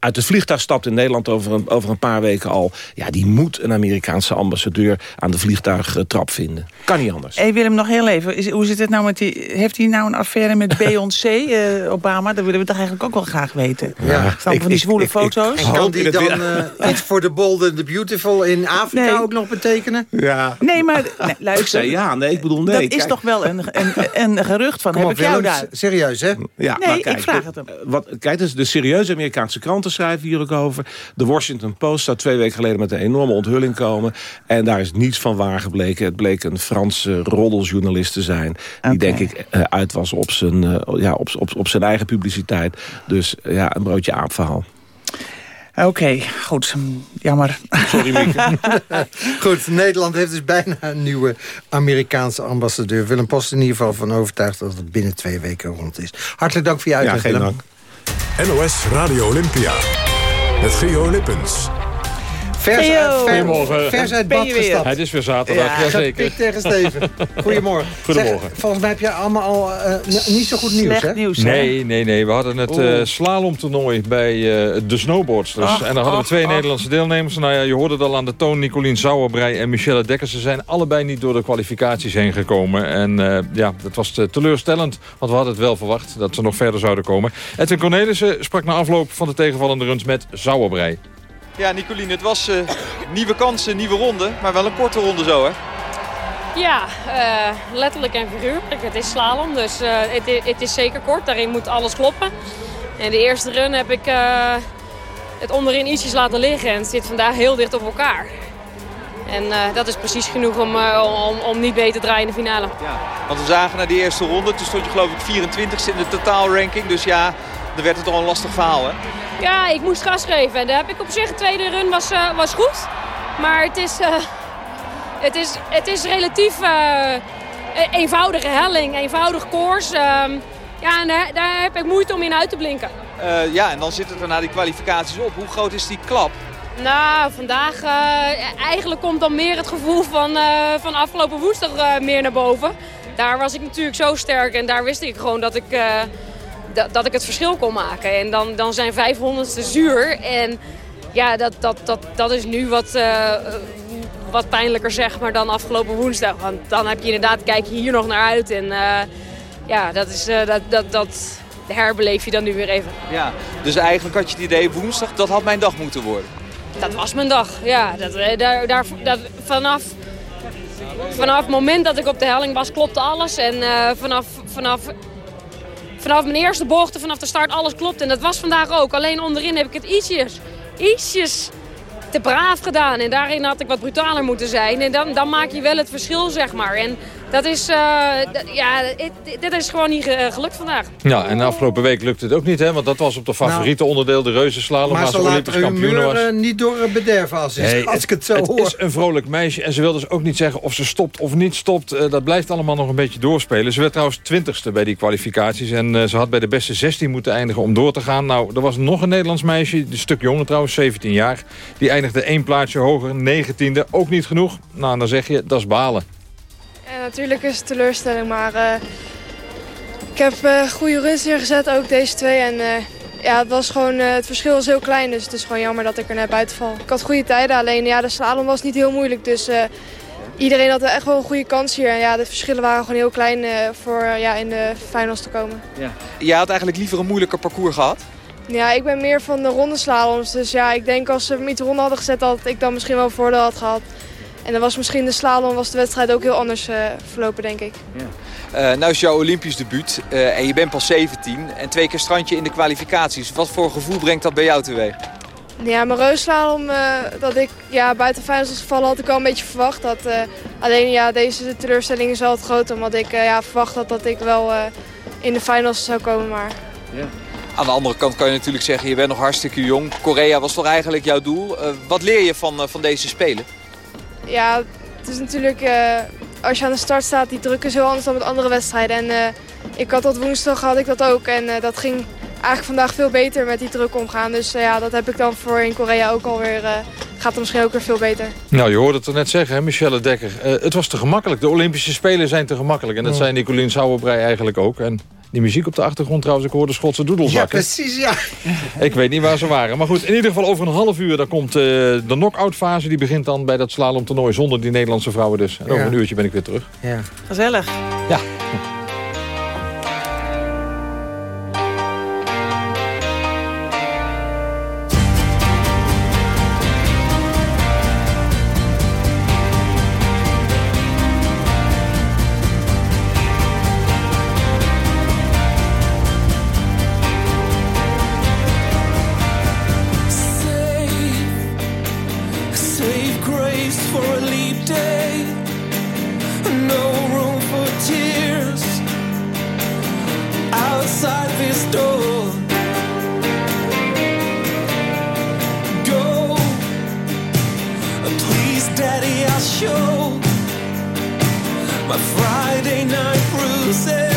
uit het vliegtuig stapt in Nederland over een, over een paar weken al... ja, die moet een Amerikaanse ambassadeur aan de vliegtuigtrap vinden. Kan niet anders. Hey Willem, nog heel even. Is, hoe zit het nou met die... Heeft hij nou een affaire met Beyoncé, uh, Obama? Dat willen we toch eigenlijk ook wel graag weten. Ja. Staan van die zwoele foto's. en kan die dan uh, iets voor de bold and the beautiful in Afrika nee. ook nog betekenen? Ja. Nee, maar nee, luister. ja, nee, ik bedoel nee. Dat is toch wel een, een, een gerucht van, Kom heb op, ik jou daar? Serieus, hè? Ja, nee, kijk, ik vraag het hem. Wat, kijk, dus de serieuze Amerikaanse kranten schrijven hier ook over. De Washington Post zou twee weken geleden met een enorme onthulling komen. En daar is niets van waar gebleken. Het bleek een Franse roddeljournalist te zijn. Die denk ik uh, uit was op zijn, uh, ja, op, op, op zijn eigen publiciteit. Dus uh, ja, een broodje aapverhaal. Oké, okay, goed. Jammer. Sorry, Mieke. goed, Nederland heeft dus bijna een nieuwe Amerikaanse ambassadeur. Willem Post in ieder geval van overtuigd dat het binnen twee weken rond is. Hartelijk dank voor je uitleg, Ja, geen dank. NOS Radio Olympia. Met Geo Lippens. Vers uit, Goedemorgen. vers uit bad gestapt. Het is weer zaterdag, Ja, jazeker. gepikt tegen Steven. Goedemorgen. Goedemorgen. Zeg, volgens mij heb je allemaal al eh, niet zo goed nieuws, Slecht hè? nieuws, hè? Nee, nee, nee. We hadden het eh slalomtoernooi bij eh, de snowboardsters. Ach, en daar hadden we twee ach. Nederlandse deelnemers. Nou ja, je hoorde het al aan de toon. Nicolien Sauerbrei en Michelle Dekker. Ze zijn allebei niet door de kwalificaties heen gekomen. En eh, ja, dat was eh, teleurstellend. Want we hadden het wel verwacht dat ze nog verder zouden komen. Edwin Cornelissen sprak na afloop van de tegenvallende runs met Sauerbrei. Ja, Nicolien, het was eh, nieuwe kansen, nieuwe ronde. Maar wel een korte ronde zo, hè? Ja, eh, letterlijk en figuurlijk. Het is slalom, dus eh, het, i- het is zeker kort. Daarin moet alles kloppen. En de eerste run heb ik het onderin ietsjes laten liggen. En het zit vandaag heel dicht op elkaar. En dat is precies genoeg om, om, om niet beter te draaien in de finale. Want we zagen naar die eerste ronde. Toen stond je geloof ik 24ste in de totaalranking. Dus ja, dan werd het al een lastig verhaal, hè? Ja, ik moest gas geven. En daar heb ik op zich. De tweede run was, eh, was goed. Maar het is, eh, het is, het is relatief eh, e- eenvoudige helling, eenvoudig koers. Ehm, ja, en daar, daar heb ik moeite om in uit te blinken. Ja, en dan zit het er na die kwalificaties op. Hoe groot is die klap? Nou, vandaag eigenlijk komt dan meer het gevoel van, van afgelopen woensdag meer naar boven. Daar was ik natuurlijk zo sterk en daar wist ik gewoon dat ik, dat, dat ik het verschil kon maken. En dan, dan zijn 500ste zuur. En ja, dat, dat, dat, dat is nu wat, eh, wat pijnlijker zeg maar dan afgelopen woensdag. Want dan heb je inderdaad, kijk je hier nog naar uit. En eh, ja, dat, is, eh, dat, dat, dat herbeleef je dan nu weer even. Ja, dus eigenlijk had je het idee woensdag, dat had mijn dag moeten worden. Dat was mijn dag, ja. Dat, daar, daar, dat, vanaf, vanaf het moment dat ik op de helling was, klopte alles. En vanaf, vanaf, vanaf mijn eerste bocht, vanaf de start, alles klopt. En dat was vandaag ook. Alleen onderin heb ik het ietsjes, ietsjes te braaf gedaan. En daarin had ik wat brutaler moeten zijn. En dan, dan maak je wel het verschil, zeg maar. En dat is, eh, ja, het- dit is gewoon niet ge- gelukt vandaag. Ja, en de afgelopen week lukte het ook niet, hè? Want dat was op de favoriete onderdeel, de reuzenslalom. Nou. Maar waar ze Olympisch hun kampioen was. eh, niet door het bederven als, Nee, als ik het zo het hoor. is een vrolijk meisje en ze wil dus ook niet zeggen of ze stopt of niet stopt. Eh, dat blijft allemaal nog een beetje doorspelen. Ze werd trouwens twintigste bij die kwalificaties en eh, ze had bij de beste 16 moeten eindigen om door te gaan. Nou, er was nog een Nederlands meisje, een stuk jonger trouwens, 17 jaar. Die eindigde één plaatsje hoger, 19e. Ook niet genoeg. Nou, dan zeg je, dat is balen. Ja, natuurlijk is het teleurstelling, maar eh, ik heb eh, goede runs neergezet, ook deze twee. En eh, ja, het, was gewoon, eh, het verschil was heel klein, dus het is gewoon jammer dat ik er net buiten val. Ik had goede tijden, alleen ja, de slalom was niet heel moeilijk. Dus eh, iedereen had echt wel een goede kans hier. En ja, de verschillen waren gewoon heel klein eh, voor eh, ja, in de finals te komen. Ja. Jij had eigenlijk liever een moeilijker parcours gehad? Ja, ik ben meer van de ronde slaloms. Dus ja, ik denk als ze hem iets ronde hadden gezet, dat ik dan misschien wel een voordeel had gehad. En dan was misschien de slalom, was de wedstrijd ook heel anders eh, verlopen, denk ik. Eh, nou is jouw Olympisch debuut eh, en je bent pas 17 en twee keer strandje in de kwalificaties. Wat voor gevoel brengt dat bij jou teweeg? Ja, mijn reusslalom, eh dat ik ja, buiten gevallen, had ik al een beetje verwacht. Dat, alleen ja, deze teleurstelling is het groot, omdat ik ja, verwacht had dat ik wel in de finals zou komen. Maar Aan de andere kant kan je natuurlijk zeggen, je bent nog hartstikke jong. Korea was toch eigenlijk jouw doel? Wat leer je van, van deze Spelen? Ja, het is natuurlijk, eh, als je aan de start staat, die druk is heel anders dan met andere wedstrijden. En eh, ik had dat woensdag, had ik dat ook. En eh, dat ging eigenlijk vandaag veel beter met die druk omgaan. Dus ja, dat heb ik dan voor in Korea ook alweer, eh gaat er misschien ook weer veel beter. Nou, je hoorde het er net zeggen, hè, Michelle Dekker. Eh, het was te gemakkelijk. De Olympische Spelen zijn te gemakkelijk. En dat Ja. zei Nicolien Sauerbrei eigenlijk ook. En die muziek op de achtergrond trouwens, ik hoorde Schotse Ja, doedelzakken. precies, ja. Ik weet niet waar ze waren. Maar goed, in ieder geval over een half uur... dan komt eh, de knock-out fase. Die begint dan bij dat slalomtoernooi zonder die Nederlandse vrouwen dus. En over Ja. een uurtje ben ik weer terug. Ja. Gezellig. Ja. Show my Friday night bruises.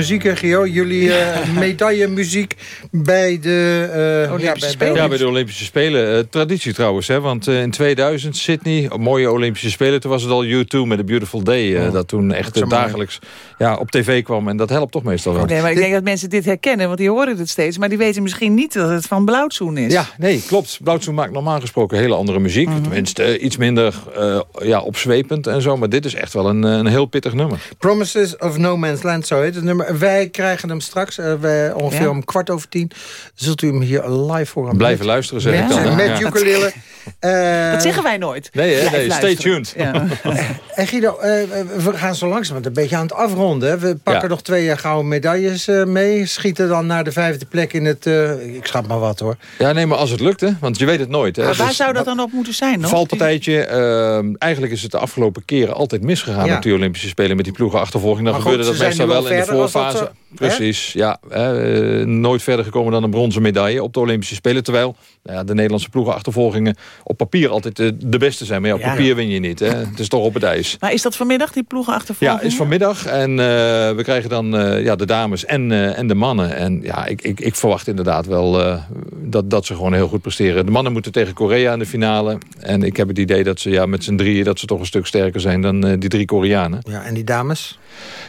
Muziek, Gio? Jullie uh, medaillemuziek bij de... Uh, Olympische ja, Spelen. Ja, bij de Olympische Spelen. Uh, traditie trouwens, hè, want in 2000 Sydney, mooie Olympische Spelen... toen was het al U2 met A Beautiful Day. Oh, dat toen echt dat dagelijks ja, op tv kwam. En dat helpt toch meestal wel. Nee, maar ik denk dat mensen dit herkennen, want die horen het steeds. Maar die weten misschien niet dat het van Blauwtsoen is. Ja, nee, klopt. Blauwtsoen maakt normaal gesproken hele andere muziek. Mm -hmm. Tenminste, iets minder ja, opzwepend en zo. Maar dit is echt wel een, een heel pittig nummer. Promises of No Man's Land, zo heet het nummer. Wij krijgen hem straks, uh, wij, ongeveer ja. om kwart over tien. Zult u hem hier live horen. Blijven luisteren, zeg ja. ik dan. Met ukulele. Uh, dat zeggen wij nooit. Nee, hè? nee stay tuned. Ja. en Guido, uh, we gaan zo langzaam een beetje aan het afronden. We pakken nog twee gouden medailles mee. Schieten dan naar de vijfde plek in het... ik schat maar wat, hoor. Ja, nee, maar als het lukt, hè. Want je weet het nooit. Hè. Maar waar dus, zou dat dan op moeten zijn, nog? Valpartijtje. Uh, eigenlijk is het de afgelopen keren altijd misgegaan... op die Olympische Spelen met die ploegenachtervolging. Dan gebeurde dat meestal wel in de voorfase. Precies, ja. Hè, nooit verder gekomen dan een bronzen medaille op de Olympische Spelen. Terwijl nou ja, de Nederlandse ploegenachtervolgingen op papier altijd de, de beste zijn. Maar ja, op ja. papier win je niet. Hè. Het is toch op het ijs. Maar is dat vanmiddag, die ploegenachtervolging? Ja, is vanmiddag. En uh, we krijgen dan uh, ja, de dames en, uh, en de mannen. En ja, ik, ik, ik verwacht inderdaad wel dat, dat ze gewoon heel goed presteren. De mannen moeten tegen Korea in de finale. En ik heb het idee dat ze ja, met z'n drieën dat ze toch een stuk sterker zijn dan die drie Koreanen. Ja, en die dames?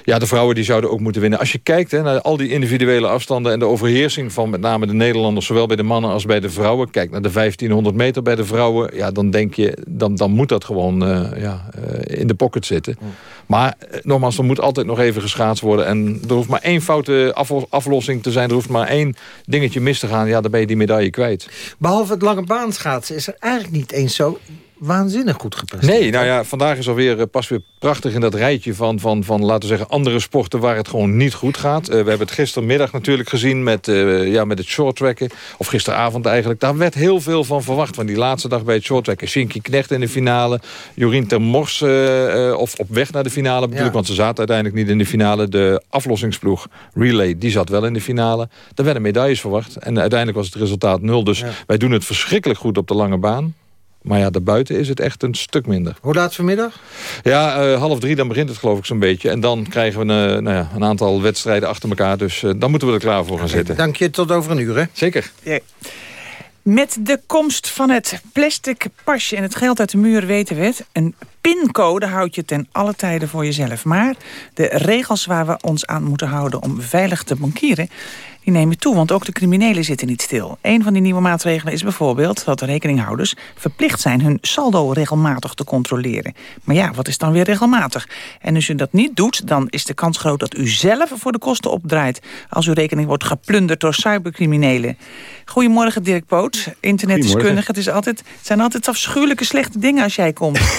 Ja, de vrouwen die zouden ook moeten winnen. Als je kijkt hè, naar al die individuele afstanden... en de overheersing van met name de Nederlanders... zowel bij de mannen als bij de vrouwen. Kijk naar de 1500 meter bij de vrouwen. Ja, dan denk je, dan, dan moet dat gewoon uh, ja, uh, in de pocket zitten. Mm. Maar uh, nogmaals, er moet altijd nog even geschaatst worden. En er hoeft maar één foute af, aflossing te zijn. Er hoeft maar één dingetje mis te gaan. Ja, dan ben je die medaille kwijt. Behalve het lange baanschaatsen is er eigenlijk niet eens zo waanzinnig goed gepresteerd. Nee, nou ja, vandaag is alweer uh, pas weer prachtig in dat rijtje van, van, van, laten we zeggen, andere sporten waar het gewoon niet goed gaat. Uh, we hebben het gistermiddag natuurlijk gezien met, uh, ja, met het shorttracken. Of gisteravond eigenlijk. Daar werd heel veel van verwacht. Van die laatste dag bij het shorttracken. Shinky Knecht in de finale. Jorien ter Mors of op weg naar de finale natuurlijk. Ja. Want ze zaten uiteindelijk niet in de finale. De aflossingsploeg Relay, die zat wel in de finale. Daar werden medailles verwacht. En uiteindelijk was het resultaat nul. Dus ja. wij doen het verschrikkelijk goed op de lange baan. Maar ja, daarbuiten is het echt een stuk minder. Hoe laat vanmiddag? Ja, uh, half drie, dan begint het geloof ik zo'n beetje. En dan krijgen we uh, nou ja, een aantal wedstrijden achter elkaar. Dus uh, dan moeten we er klaar voor gaan okay, zitten. Dank je, tot over een uur hè? Zeker. Ja. Met de komst van het plastic pasje en het geld uit de muur weten we het. Een pincode houd je ten alle tijden voor jezelf. Maar de regels waar we ons aan moeten houden om veilig te bankieren die nemen toe, want ook de criminelen zitten niet stil. Een van die nieuwe maatregelen is bijvoorbeeld dat de rekeninghouders verplicht zijn hun saldo regelmatig te controleren. Maar ja, wat is dan weer regelmatig? En als u dat niet doet, dan is de kans groot dat u zelf voor de kosten opdraait als uw rekening wordt geplunderd door cybercriminelen. Goedemorgen Dirk Poot, internetdeskundige. Het, is altijd, het zijn altijd afschuwelijke slechte dingen als jij komt.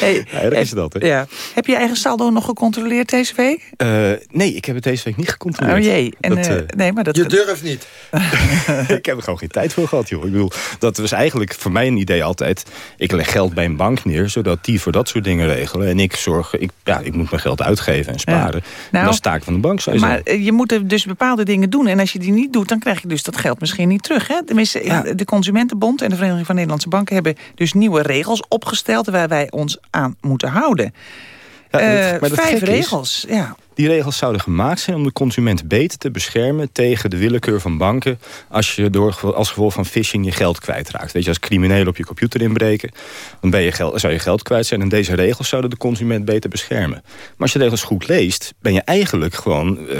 hey, ja, dat is het altijd. Ja. Heb je eigen saldo nog gecontroleerd deze week? Uh, nee, ik heb het deze week niet gecontroleerd. Oh jee. En, dat, uh, nee, maar dat, je durft niet. ik heb er gewoon geen tijd voor gehad, joh. Ik bedoel, dat was eigenlijk voor mij een idee altijd. Ik leg geld bij een bank neer, zodat die voor dat soort dingen regelen. En ik zorg, ik, ja, ik moet mijn geld uitgeven en sparen. Ja. Nou, en dat is taak van de bank, zou je Maar zeggen. je moet dus bepaalde dingen doen. En als je die niet doet, dan krijg je dus dat geld misschien niet terug. Hè? Tenminste, ja. de Consumentenbond en de Vereniging van Nederlandse Banken... hebben dus nieuwe regels opgesteld waar wij ons aan moeten houden. Ja, uh, vijf regels, is, ja. Die regels zouden gemaakt zijn om de consument beter te beschermen... tegen de willekeur van banken... als je door, als gevolg van phishing je geld kwijtraakt. Weet je, als criminelen op je computer inbreken... dan ben je geld, zou je geld kwijt zijn. En deze regels zouden de consument beter beschermen. Maar als je de regels goed leest... ben je eigenlijk gewoon uh,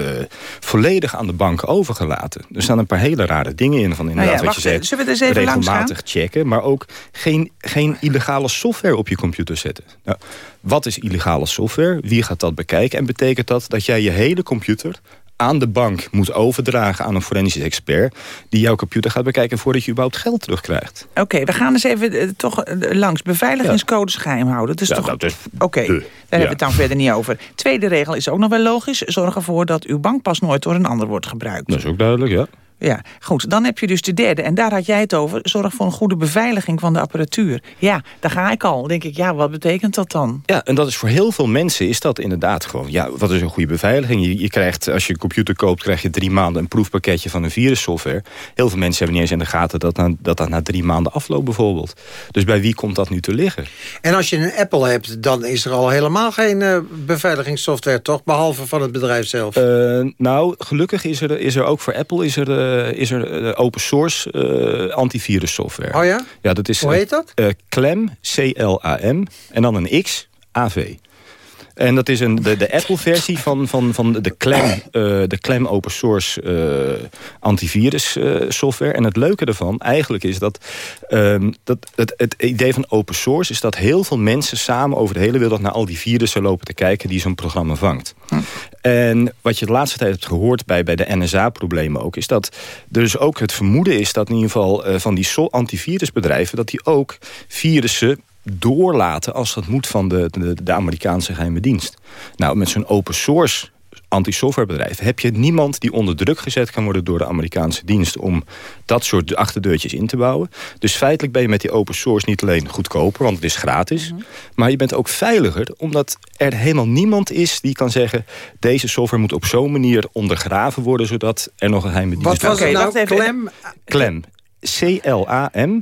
volledig aan de banken overgelaten. Er staan een paar hele rare dingen in. Van inderdaad, nou ja, wat je zegt, zullen we regelmatig checken... maar ook geen, geen illegale software op je computer zetten. Nou, wat is illegale software? Wie gaat dat bekijken? En betekent dat dat jij je hele computer aan de bank moet overdragen aan een forensisch expert... die jouw computer gaat bekijken voordat je überhaupt geld terugkrijgt. Oké, okay, we gaan eens even uh, toch uh, langs. Beveiligingscodes ja. geheim houden. Dat is ja, toch... Oké, okay, daar ja. hebben we het dan verder niet over. Tweede regel is ook nog wel logisch. Zorg ervoor dat uw bankpas nooit door een ander wordt gebruikt. Dat is ook duidelijk, ja. Ja, goed. Dan heb je dus de derde. En daar had jij het over. Zorg voor een goede beveiliging van de apparatuur. Ja, daar ga ik al. Dan denk ik, ja, wat betekent dat dan? Ja, en dat is voor heel veel mensen is dat inderdaad gewoon... ja, wat is een goede beveiliging? Je, je krijgt, als je een computer koopt, krijg je drie maanden... een proefpakketje van een virussoftware. Heel veel mensen hebben niet eens in de gaten dat dat, dat, dat na drie maanden afloopt bijvoorbeeld. Dus bij wie komt dat nu te liggen? En als je een Apple hebt, dan is er al helemaal geen uh, beveiligingssoftware, toch? Behalve van het bedrijf zelf. Uh, nou, gelukkig is er, is er ook voor Apple is er, uh, is er open source antivirus software. Oh ja? Ja, dat is, Hoe heet dat? Clem, C-L-A-M, en dan een X, A-V. En dat is een, de, de Apple-versie van, van, van de Clem, uh, de Clem open source uh, antivirus uh, software. En het leuke ervan eigenlijk is dat, um, dat het, het idee van open source... is dat heel veel mensen samen over de hele wereld... naar al die virussen lopen te kijken die zo'n programma vangt. En wat je de laatste tijd hebt gehoord bij, bij de NSA-problemen ook... is dat er dus ook het vermoeden is dat in ieder geval van die antivirusbedrijven... dat die ook virussen doorlaten als dat moet van de, de, de Amerikaanse geheime dienst. Nou, met zo'n open source anti-softwarebedrijf... heb je niemand die onder druk gezet kan worden door de Amerikaanse dienst... om dat soort achterdeurtjes in te bouwen. Dus feitelijk ben je met die open source niet alleen goedkoper... want het is gratis, mm -hmm. maar je bent ook veiliger... omdat er helemaal niemand is die kan zeggen... deze software moet op zo'n manier ondergraven worden... zodat er nog een geheime dienst... Wat was het nou? Klem? Klem. C-L-A-M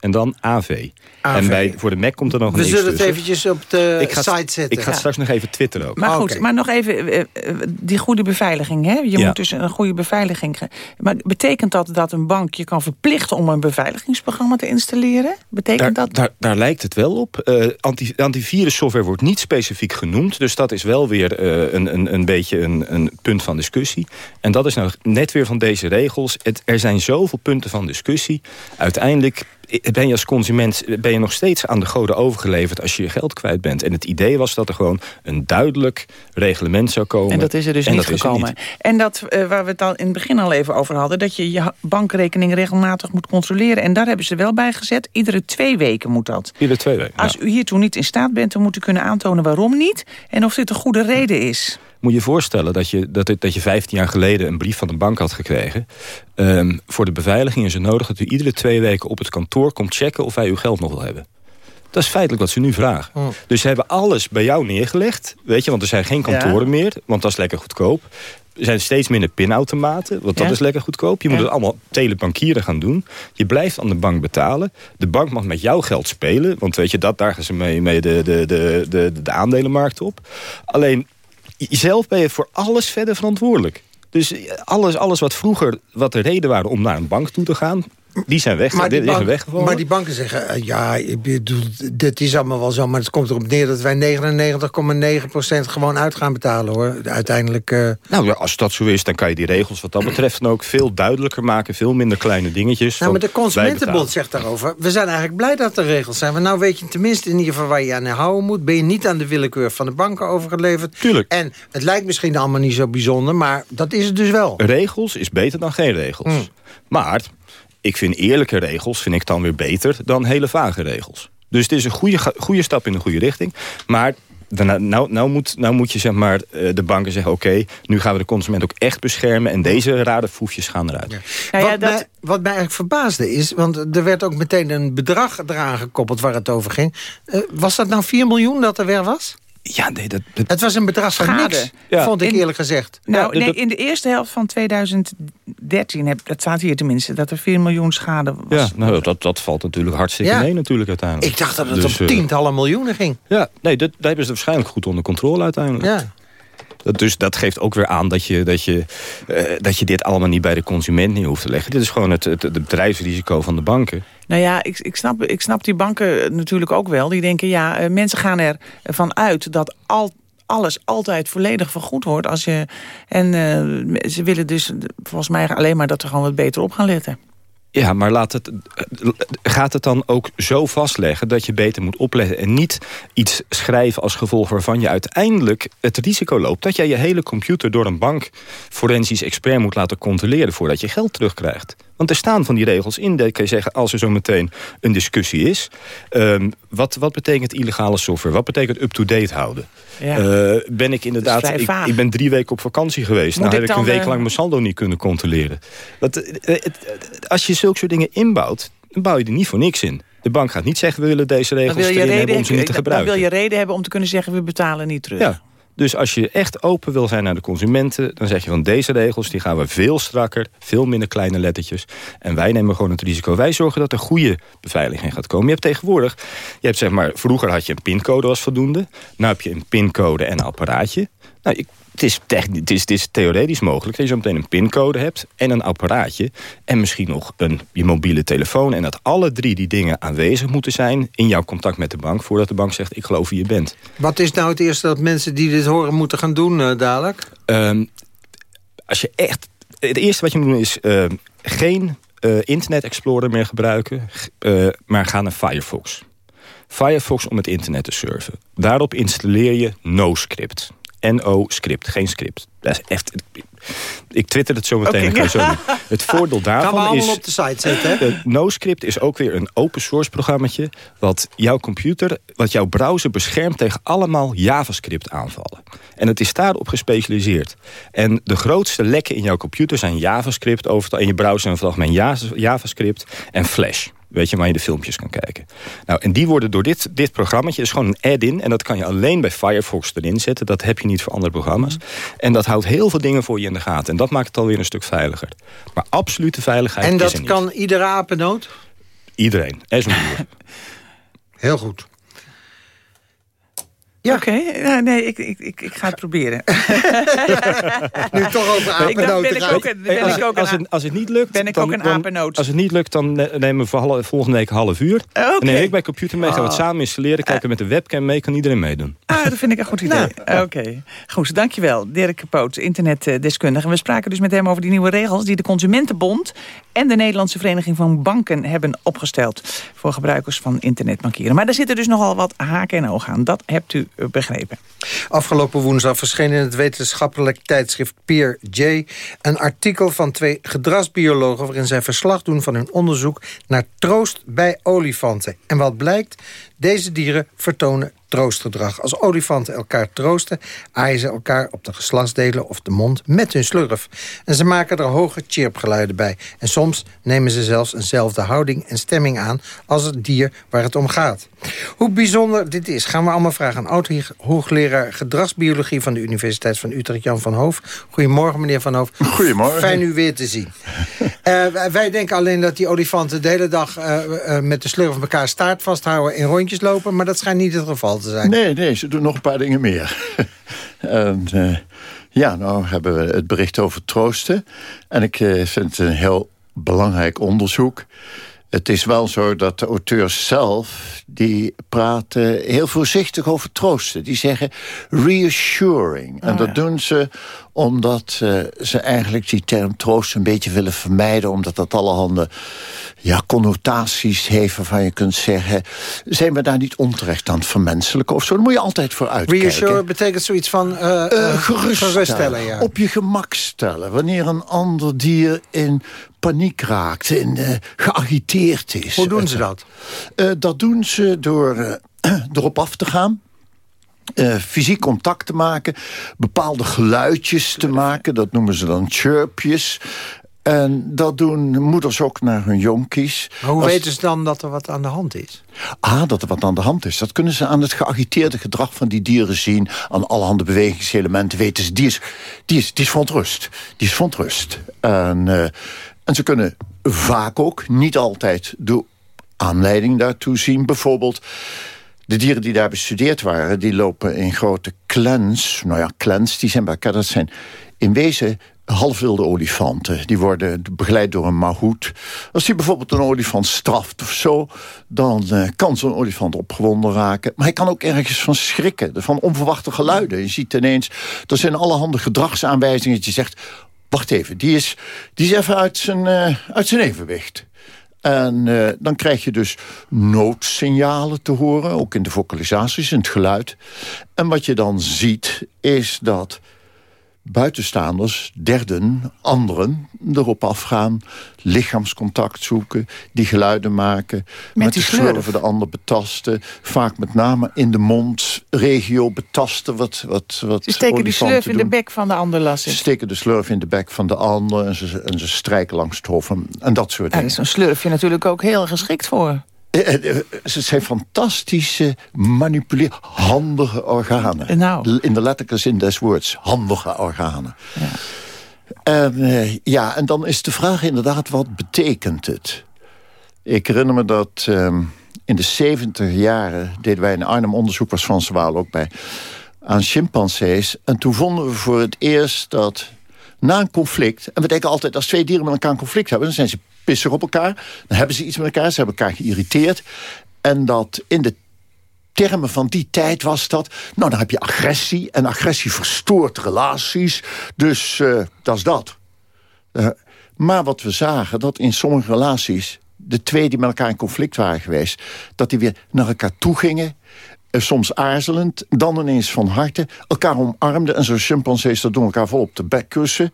en dan AV. AV. En bij, voor de Mac komt er nog een We zullen het eventjes op de ik ga, site zetten. Ik ga ja. straks nog even twitteren ook. Maar goed, okay. maar nog even die goede beveiliging. Hè? Je ja. moet dus een goede beveiliging... Maar betekent dat dat een bank je kan verplichten om een beveiligingsprogramma te installeren? Betekent daar, dat? Daar, daar lijkt het wel op. Uh, anti, antivirus software wordt niet specifiek genoemd. Dus dat is wel weer uh, een, een, een beetje een, een punt van discussie. En dat is nou net weer van deze regels. Het, er zijn zoveel punten van discussie. Uiteindelijk ben je als consument ben je nog steeds aan de goden overgeleverd als je je geld kwijt bent. En het idee was dat er gewoon een duidelijk reglement zou komen. En dat is er dus niet gekomen. Niet. En dat uh, waar we het al in het begin al even over hadden, dat je je bankrekening regelmatig moet controleren. En daar hebben ze wel bij gezet. Iedere twee weken moet dat. Iedere twee weken. Als ja. u hiertoe niet in staat bent, dan moet u kunnen aantonen waarom niet. En of dit een goede reden is moet je voorstellen dat je, dat, dat je 15 jaar geleden een brief van de bank had gekregen. Um, voor de beveiliging is het nodig dat u iedere twee weken op het kantoor komt checken of wij uw geld nog wil hebben. Dat is feitelijk wat ze nu vragen. Oh. Dus ze hebben alles bij jou neergelegd. Weet je, want er zijn geen kantoren ja. meer. Want dat is lekker goedkoop. Er zijn steeds minder pinautomaten. Want dat Ja. is lekker goedkoop. Je moet Ja. het allemaal telebankieren gaan doen. Je blijft aan de bank betalen. De bank mag met jouw geld spelen. Want weet je, dat, daar gaan ze mee, mee de, de, de, de, de aandelenmarkt op. Alleen, zelf ben je voor alles verder verantwoordelijk. Dus alles, alles wat vroeger wat de reden waren om naar een bank toe te gaan... die zijn weg. Maar die, die zijn bank- weggevallen. maar die banken zeggen, eh, ja, ik bedoel, dit is allemaal wel zo... maar het komt erop neer dat wij 99,9% gewoon uit gaan betalen, hoor. Uiteindelijk... eh, Nou ja, als dat zo is, dan kan je die regels wat dat betreft... dan ook veel duidelijker maken. Veel minder kleine dingetjes. Nou, maar de Consumentenbond zegt daarover... we zijn eigenlijk blij dat er regels zijn. Want nou weet je tenminste in ieder geval waar je aan houden moet. Ben je niet aan de willekeur van de banken overgeleverd. Tuurlijk. En het lijkt misschien allemaal niet zo bijzonder... maar dat is het dus wel. Regels is beter dan geen regels. Hmm. Maar ik vind eerlijke regels vind ik dan weer beter dan hele vage regels. Dus het is een goede, goede stap in de goede richting. Maar daarna- nou, nou, moet, nou moet je zeg maar, eh, de banken zeggen... oké, nu gaan we de consument ook echt beschermen... en deze rare foefjes gaan eruit. Nou ja, wat, dat- mij, wat mij eigenlijk verbaasde is... want er werd ook meteen een bedrag eraan gekoppeld waar het over ging. Eh, was dat nou 4 miljoen dat er weer was? Ja, nee, dat... Het was een bedrag van Schade. niks, Ja. vond ik In- eerlijk gezegd. Nou, dat- nee, in de eerste helft van 2013, heb, dat staat hier tenminste... dat er 4 miljoen schade was. Ja, nou, dat, dat valt natuurlijk hartstikke Ja. mee natuurlijk uiteindelijk. Ik dacht dat het Dus, om eh, tientallen miljoenen ging. Ja, nee, dat, dat hebben ze waarschijnlijk goed onder controle uiteindelijk. Ja. Dus dat geeft ook weer aan dat je, dat, je, eh, dat je dit allemaal niet bij de consument neer hoeft te leggen. Dit is gewoon het, het, bedrijfsrisico van de banken. Nou ja, ik, ik, snap, ik snap die banken natuurlijk ook wel. Die denken, ja, eh, mensen gaan ervan uit dat al, alles altijd volledig vergoed wordt. Als je, en eh, ze willen dus volgens mij alleen maar dat we gewoon wat beter op gaan letten. Ja, maar laat het, gaat het dan ook zo vastleggen dat je beter moet opletten... en niet iets schrijven als gevolg waarvan je uiteindelijk het risico loopt... dat jij je hele computer door een bank forensisch expert moet laten controleren... voordat je geld terugkrijgt. Want er staan van die regels in. Dat kan je zeggen, als er zo meteen een discussie is... Um, wat, wat betekent illegale software? Wat betekent up-to-date houden? Ja. Uh, ben ik inderdaad... Ik, ik, ben drie weken op vakantie geweest. Moet nou heb ik een week lang mijn saldo niet kunnen controleren. Dat, als je zulke soort dingen inbouwt, dan bouw je er niet voor niks in. De bank gaat niet zeggen, we willen deze regels erin hebben om ze niet te gebruiken. Dan wil je reden hebben om te kunnen zeggen, we betalen niet terug. Ja. Dus als je echt open wil zijn naar de consumenten... dan zeg je van deze regels die gaan we veel strakker... veel minder kleine lettertjes. En wij nemen gewoon het risico. Wij zorgen dat er goede beveiliging gaat komen. Je hebt tegenwoordig... Je hebt zeg maar, vroeger had je een pincode als voldoende. Nu heb je een pincode en een apparaatje. Nou, ik het is, het, is, het is theoretisch mogelijk dat je zo meteen een pincode hebt... en een apparaatje en misschien nog een, je mobiele telefoon... en dat alle drie die dingen aanwezig moeten zijn... in jouw contact met de bank, voordat de bank zegt... ik geloof wie je bent. Wat is nou het eerste dat mensen die dit horen moeten gaan doen uh, dadelijk? Ehm, als je echt... Het eerste wat je moet doen is uh, geen uh, Internet Explorer meer gebruiken... Uh, maar ga naar Firefox. Firefox om het internet te surfen. Daarop installeer je NoScript. NO-script, geen script. Dat is echt... Ik twitter het zo meteen. Okay, zo het voordeel daarvan Gaan we is... op de site zetten? NoScript is ook weer een open source programmaatje... wat jouw computer, wat jouw browser beschermt... tegen allemaal JavaScript aanvallen. En het is daarop gespecialiseerd. En de grootste lekken in jouw computer zijn JavaScript... over in je browser een fragment JavaScript en Flash. Weet je, waar je de filmpjes kan kijken. Nou, en die worden door dit, dit programma, is gewoon een add-in... en dat kan je alleen bij Firefox erin zetten. Dat heb je niet voor andere programma's. En dat houdt heel veel dingen voor je in de gaten. En dat maakt het alweer een stuk veiliger. Maar absolute veiligheid En dat kan iedere apennoot? Iedereen, en zo'n Heel goed. Ja. Oké, okay. nee, ik, ik, ik, ik ga het proberen. nu toch over apennoten ik ook, als, ik ook als, het, als het niet lukt, ben ik dan, ook een apennoot. Als het niet lukt, dan nemen we volgende week een half uur. Okay. Neem ik bij computer mee, gaan we het ah. samen installeren. Kijken met de webcam mee, kan iedereen meedoen. Ah, dat vind ik een goed idee. Nou, Oké, goed, dankjewel. Dirk Poot, internetdeskundige. En we spraken dus met hem over die nieuwe regels... die de Consumentenbond en de Nederlandse Vereniging van Banken hebben opgesteld... voor gebruikers van internetbankieren. Maar daar zitten dus nogal wat haken en ogen aan. Dat hebt u begrepen. Afgelopen woensdag verscheen in het wetenschappelijk tijdschrift Peer J... een artikel van twee gedragsbiologen... waarin zij verslag doen van hun onderzoek naar troost bij olifanten. En wat blijkt? Deze dieren vertonen troostgedrag. Als olifanten elkaar troosten, aaien ze elkaar op de geslachtsdelen of de mond met hun slurf. En ze maken er hoge chirpgeluiden bij. En soms nemen ze zelfs eenzelfde houding en stemming aan als het dier waar het om gaat. Hoe bijzonder dit is, gaan we allemaal vragen aan oud-hoogleraar gedragsbiologie van de Universiteit van Utrecht, Jan van Hoof. Goedemorgen, meneer Van Hoof. Goedemorgen. Fijn u weer te zien. Uh, wij denken alleen dat die olifanten de hele dag uh, uh, met de slurf elkaar staart vasthouden in rondjes lopen, maar dat schijnt niet het geval te zijn. Nee, nee, ze doen nog een paar dingen meer. en, ja, nou hebben we het bericht over troosten. En ik vind het een heel belangrijk onderzoek. Het is wel zo dat de auteurs zelf... die praten heel voorzichtig over troosten. Die zeggen reassuring. en oh, dat doen ze omdat uh, ze eigenlijk die term troost een beetje willen vermijden... omdat dat allerhande ja, connotaties heeft waarvan je kunt zeggen... zijn we daar niet onterecht aan het vermenselijken of zo? Dan moet je altijd voor uitkijken. Reassure betekent zoiets van uh, uh, geruststellen. ja. Op je gemak stellen. Wanneer een ander dier in paniek raakt en uh, geagiteerd is. Hoe doen ze dat? Uh, dat doen ze door erop af te gaan. Uh, fysiek contact te maken, bepaalde geluidjes te maken. Dat noemen ze dan chirpjes. En dat doen moeders ook naar hun jonkies. Maar hoe weten ze dan dat er wat aan de hand is? Ah, dat er wat aan de hand is. Dat kunnen ze aan het geagiteerde gedrag van die dieren zien. Aan allerhande bewegingselementen weten ze. Die is, die is, die is verontrust. Die is verontrust. En, uh, en ze kunnen vaak ook, niet altijd de aanleiding daartoe zien. Bijvoorbeeld de dieren die daar bestudeerd waren... die lopen in grote clans. Nou ja, clans, die zijn bij elkaar. Dat zijn in wezen halfwilde olifanten. Die worden begeleid door een mahout. Als die bijvoorbeeld een olifant straft of zo... dan uh, kan zo'n olifant opgewonden raken. Maar hij kan ook ergens van schrikken. Van onverwachte geluiden. Je ziet ineens... er zijn allerhande gedragsaanwijzingen... dat je zegt... wacht even, die is, die is even uit zijn, uh, uit zijn evenwicht. En uh, dan krijg je dus noodsignalen te horen, ook in de vocalisaties, in het geluid. En wat je dan ziet, is dat buitenstaanders, derden, anderen erop afgaan. Lichaamscontact zoeken, die geluiden maken. Met, die de slurven de ander betasten. Vaak met name in de mondregio betasten. Wat, wat, wat Ze steken die olifanten slurf in de bek van de ander, las Ze steken de slurf in de bek van de ander en ze, en ze strijken langs het hoofd en- en dat soort Daar dingen. is zo'n slurfje natuurlijk ook heel geschikt voor. Eh, eh, eh, Ze zijn fantastische, manipuleer, handige organen. Nou. In de letterlijke zin des woords, handige organen. En, eh, ja, en dan is de vraag inderdaad, wat betekent het? Ik herinner me dat ehm, in de 70 jaren... deden wij in Arnhem onderzoek, was Frans de Waal ook bij... aan chimpansees. En toen vonden we voor het eerst dat na een conflict... en we denken altijd, als twee dieren met elkaar een conflict hebben... dan zijn ze pissig op elkaar, dan hebben ze iets met elkaar... ze hebben elkaar geïrriteerd. En dat in de termen van die tijd was dat... nou, dan heb je agressie en agressie verstoort relaties. Dus eh, dat is dat. Eh, maar wat we zagen, dat in sommige relaties... de twee die met elkaar in conflict waren geweest... dat die weer naar elkaar toe gingen... eh, soms aarzelend, dan ineens van harte... elkaar omarmden en zo'n chimpansees dat doen elkaar vol op de bek kussen.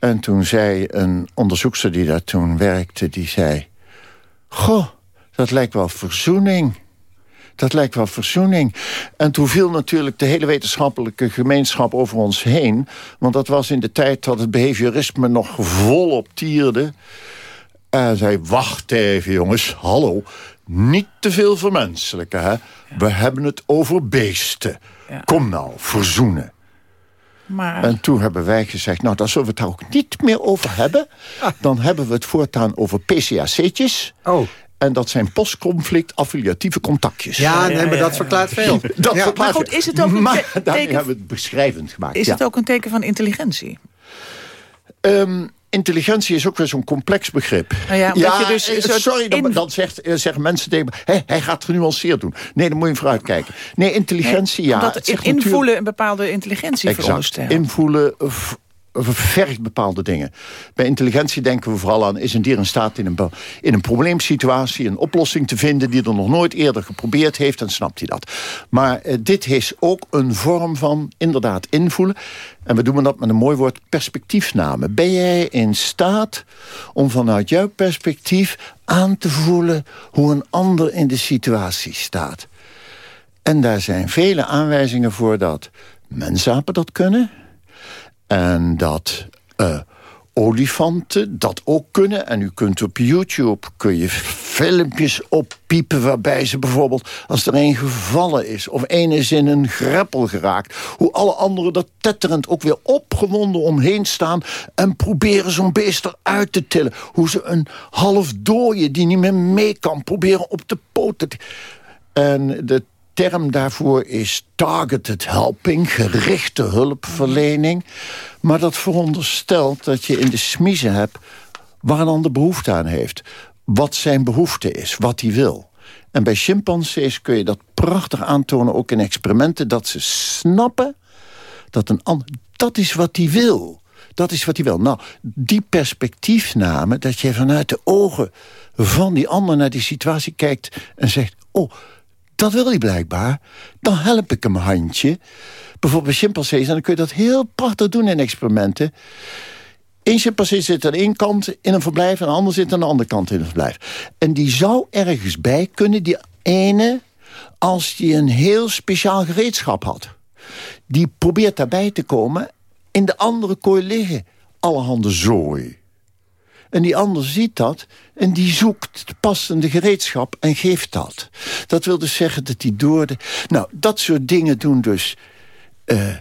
En toen zei een onderzoekster die daar toen werkte... die zei... Goh, dat lijkt wel verzoening... Dat lijkt wel verzoening. En toen viel natuurlijk de hele wetenschappelijke gemeenschap over ons heen. Want dat was in de tijd dat het behaviorisme nog volop tierde. En zei, wacht even jongens, hallo. Niet te veel vermenselijken, hè. We hebben het over beesten. Kom nou, verzoenen. Maar En toen hebben wij gezegd, nou, daar zullen we het daar ook niet meer over hebben. Dan hebben we het voortaan over PCAC'tjes. Oh. En dat zijn postconflict affiliatieve contactjes. Ja, nee, maar dat verklaart veel. Dat Ja. verklaart Maar goed, is het ook een Maar teken- hebben we het beschrijvend gemaakt. is ja. het ook een teken van intelligentie? Ehm, intelligentie is ook weer zo'n complex begrip. Nou ja, omdat je dus eh, soort sorry, dan, dan zegt, eh, zeggen mensen tegen me... "Hé, hij gaat genuanceerd doen. Nee, dan moet je vooruit kijken. Nee, intelligentie, ja. Natuurlijk- invoelen een bepaalde intelligentie Exact. veronderstelt. Invoelen vergt bepaalde dingen. Bij intelligentie denken we vooral aan... is een dier in staat in een, in een probleemsituatie... een oplossing te vinden die er nog nooit eerder geprobeerd heeft... dan snapt hij dat. Maar eh, dit is ook een vorm van inderdaad invoelen. En we doen dat met een mooi woord perspectiefname. Ben jij in staat om vanuit jouw perspectief aan te voelen... hoe een ander in de situatie staat? En daar zijn vele aanwijzingen voor dat mensapen dat kunnen... En dat eh, olifanten dat ook kunnen. En u kunt op YouTube kun je filmpjes oppiepen... waarbij ze bijvoorbeeld, als er een gevallen is... of een is in een greppel geraakt... hoe alle anderen er tetterend ook weer opgewonden omheen staan... en proberen zo'n beest eruit te tillen. Hoe ze een half dooie die niet meer mee kan... proberen op de poten te... En de term daarvoor is targeted helping, gerichte hulpverlening. Maar dat veronderstelt dat je in de smiezen hebt waar een ander behoefte aan heeft. Wat zijn behoefte is, wat hij wil. En bij chimpansees kun je dat prachtig aantonen, ook in experimenten... dat ze snappen dat een ander... dat is wat hij wil. Dat is wat hij wil. Nou, die perspectiefname, dat je vanuit de ogen van die ander naar die situatie kijkt... en zegt, oh, dat wil hij blijkbaar. Dan help ik hem een handje. Bijvoorbeeld bij chimpansees, en dan kun je dat heel prachtig doen in experimenten. Eén chimpansee zit aan één kant in een verblijf... en de ander zit aan de andere kant in een verblijf. En die zou ergens bij kunnen, die ene... als die een heel speciaal gereedschap had. Die probeert daarbij te komen. In de andere kooi liggen allerhande zooi. En die ander ziet dat en die zoekt het passende gereedschap en geeft dat. Dat wil dus zeggen dat die door de... Nou, dat soort dingen doen dus... eh,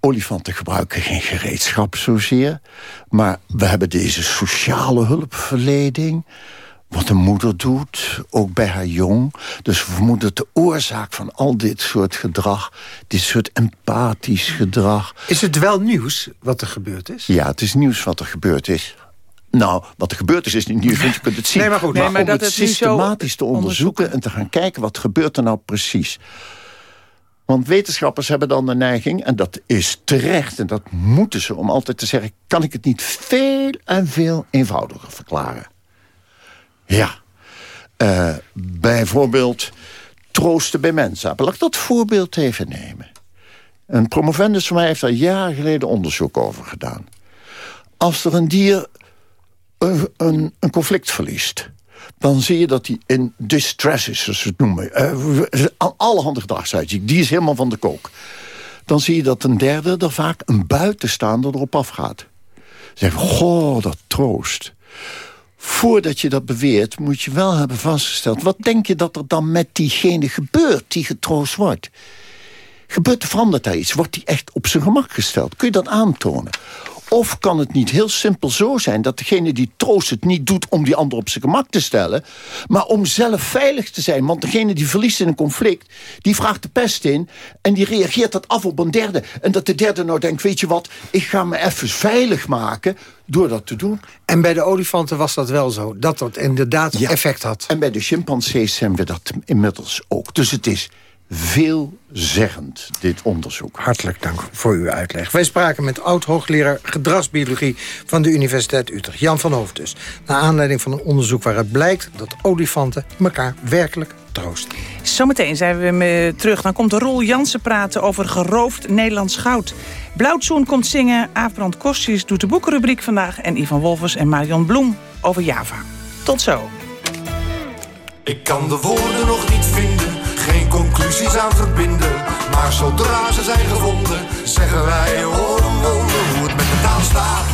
olifanten gebruiken geen gereedschap zozeer. Maar we hebben deze sociale hulpverlening... wat een moeder doet, ook bij haar jong. Dus we vermoeden de oorzaak van al dit soort gedrag... dit soort empathisch gedrag... Is het wel nieuws wat er gebeurd is? Ja, het is nieuws wat er gebeurd is. Nou, wat er gebeurd is, is niet nieuws, want je kunt het zien. Nee, maar goed, nee, maar om dat het het nu zo systematisch te onderzoeken... en te gaan kijken, wat gebeurt er nou precies? Want wetenschappers hebben dan de neiging, en dat is terecht... en dat moeten ze, om altijd te zeggen... kan ik het niet veel en veel eenvoudiger verklaren? Ja. Eh, bijvoorbeeld troosten bij mensen. Laat ik dat voorbeeld even nemen. Een promovendus van mij heeft daar jaren geleden onderzoek over gedaan. Als er een dier een, een, conflict verliest dan zie je dat hij in distress is, zoals we het noemen. Uh, allerhande gedragsuitzicht. Die is helemaal van de kook. Dan zie je dat een derde er vaak een buitenstaander erop afgaat. Zeg, goh, dat troost. Voordat je dat beweert, moet je wel hebben vastgesteld... wat denk je dat er dan met diegene gebeurt die getroost wordt? Gebeurt er verandert daar iets? Wordt die echt op zijn gemak gesteld? Kun je dat aantonen? Of kan het niet heel simpel zo zijn dat degene die troost het niet doet om die ander op zijn gemak te stellen, maar om zelf veilig te zijn? Want degene die verliest in een conflict, die vraagt de pest in en die reageert dat af op een derde. En dat de derde nou denkt, weet je wat, ik ga me even veilig maken door dat te doen. En bij de olifanten was dat wel zo, dat dat inderdaad effect had. En bij de chimpansees zijn we dat inmiddels ook. Dus het is veelzeggend, dit onderzoek. Hartelijk dank voor uw uitleg. Wij spraken met oud-hoogleraar gedragsbiologie... van de Universiteit Utrecht, Jan van Hoofd dus. Naar aanleiding van een onderzoek waaruit blijkt... dat olifanten elkaar werkelijk troosten. Zometeen zijn we terug. Dan komt Rol Jansen praten over geroofd Nederlands goud. Blauwtsoen komt zingen, Aafbrand Kostjes doet de boekenrubriek vandaag... en Ivan Wolfers en Marion Bloem over Java. Tot zo. Ik kan de woorden nog niet vinden conclusies aan verbinden. Maar zodra ze zijn gevonden, zeggen wij hoor een wonder hoe het met de taal staat.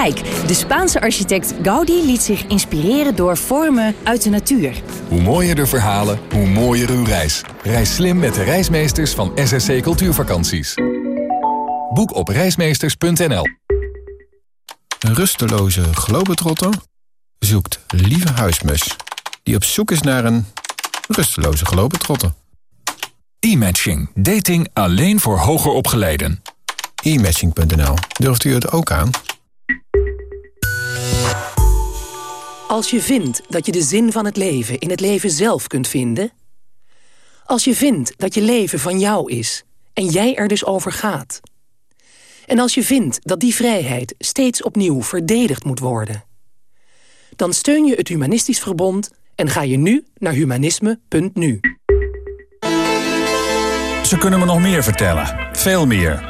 Kijk, de Spaanse architect Gaudi liet zich inspireren door vormen uit de natuur. Hoe mooier de verhalen, hoe mooier uw reis. Reis slim met de reismeesters van SSC Cultuurvakanties. Boek op reismeesters.nl Een rusteloze globetrotter zoekt lieve huismus... die op zoek is naar een rusteloze globetrotter. E-matching. Dating alleen voor hoger opgeleiden. E-matching.nl. Durft u het ook aan? Als je vindt dat je de zin van het leven in het leven zelf kunt vinden... als je vindt dat je leven van jou is en jij er dus over gaat... en als je vindt dat die vrijheid steeds opnieuw verdedigd moet worden... dan steun je het Humanistisch Verbond en ga je nu naar humanisme.nu. Ze kunnen me nog meer vertellen. Veel meer.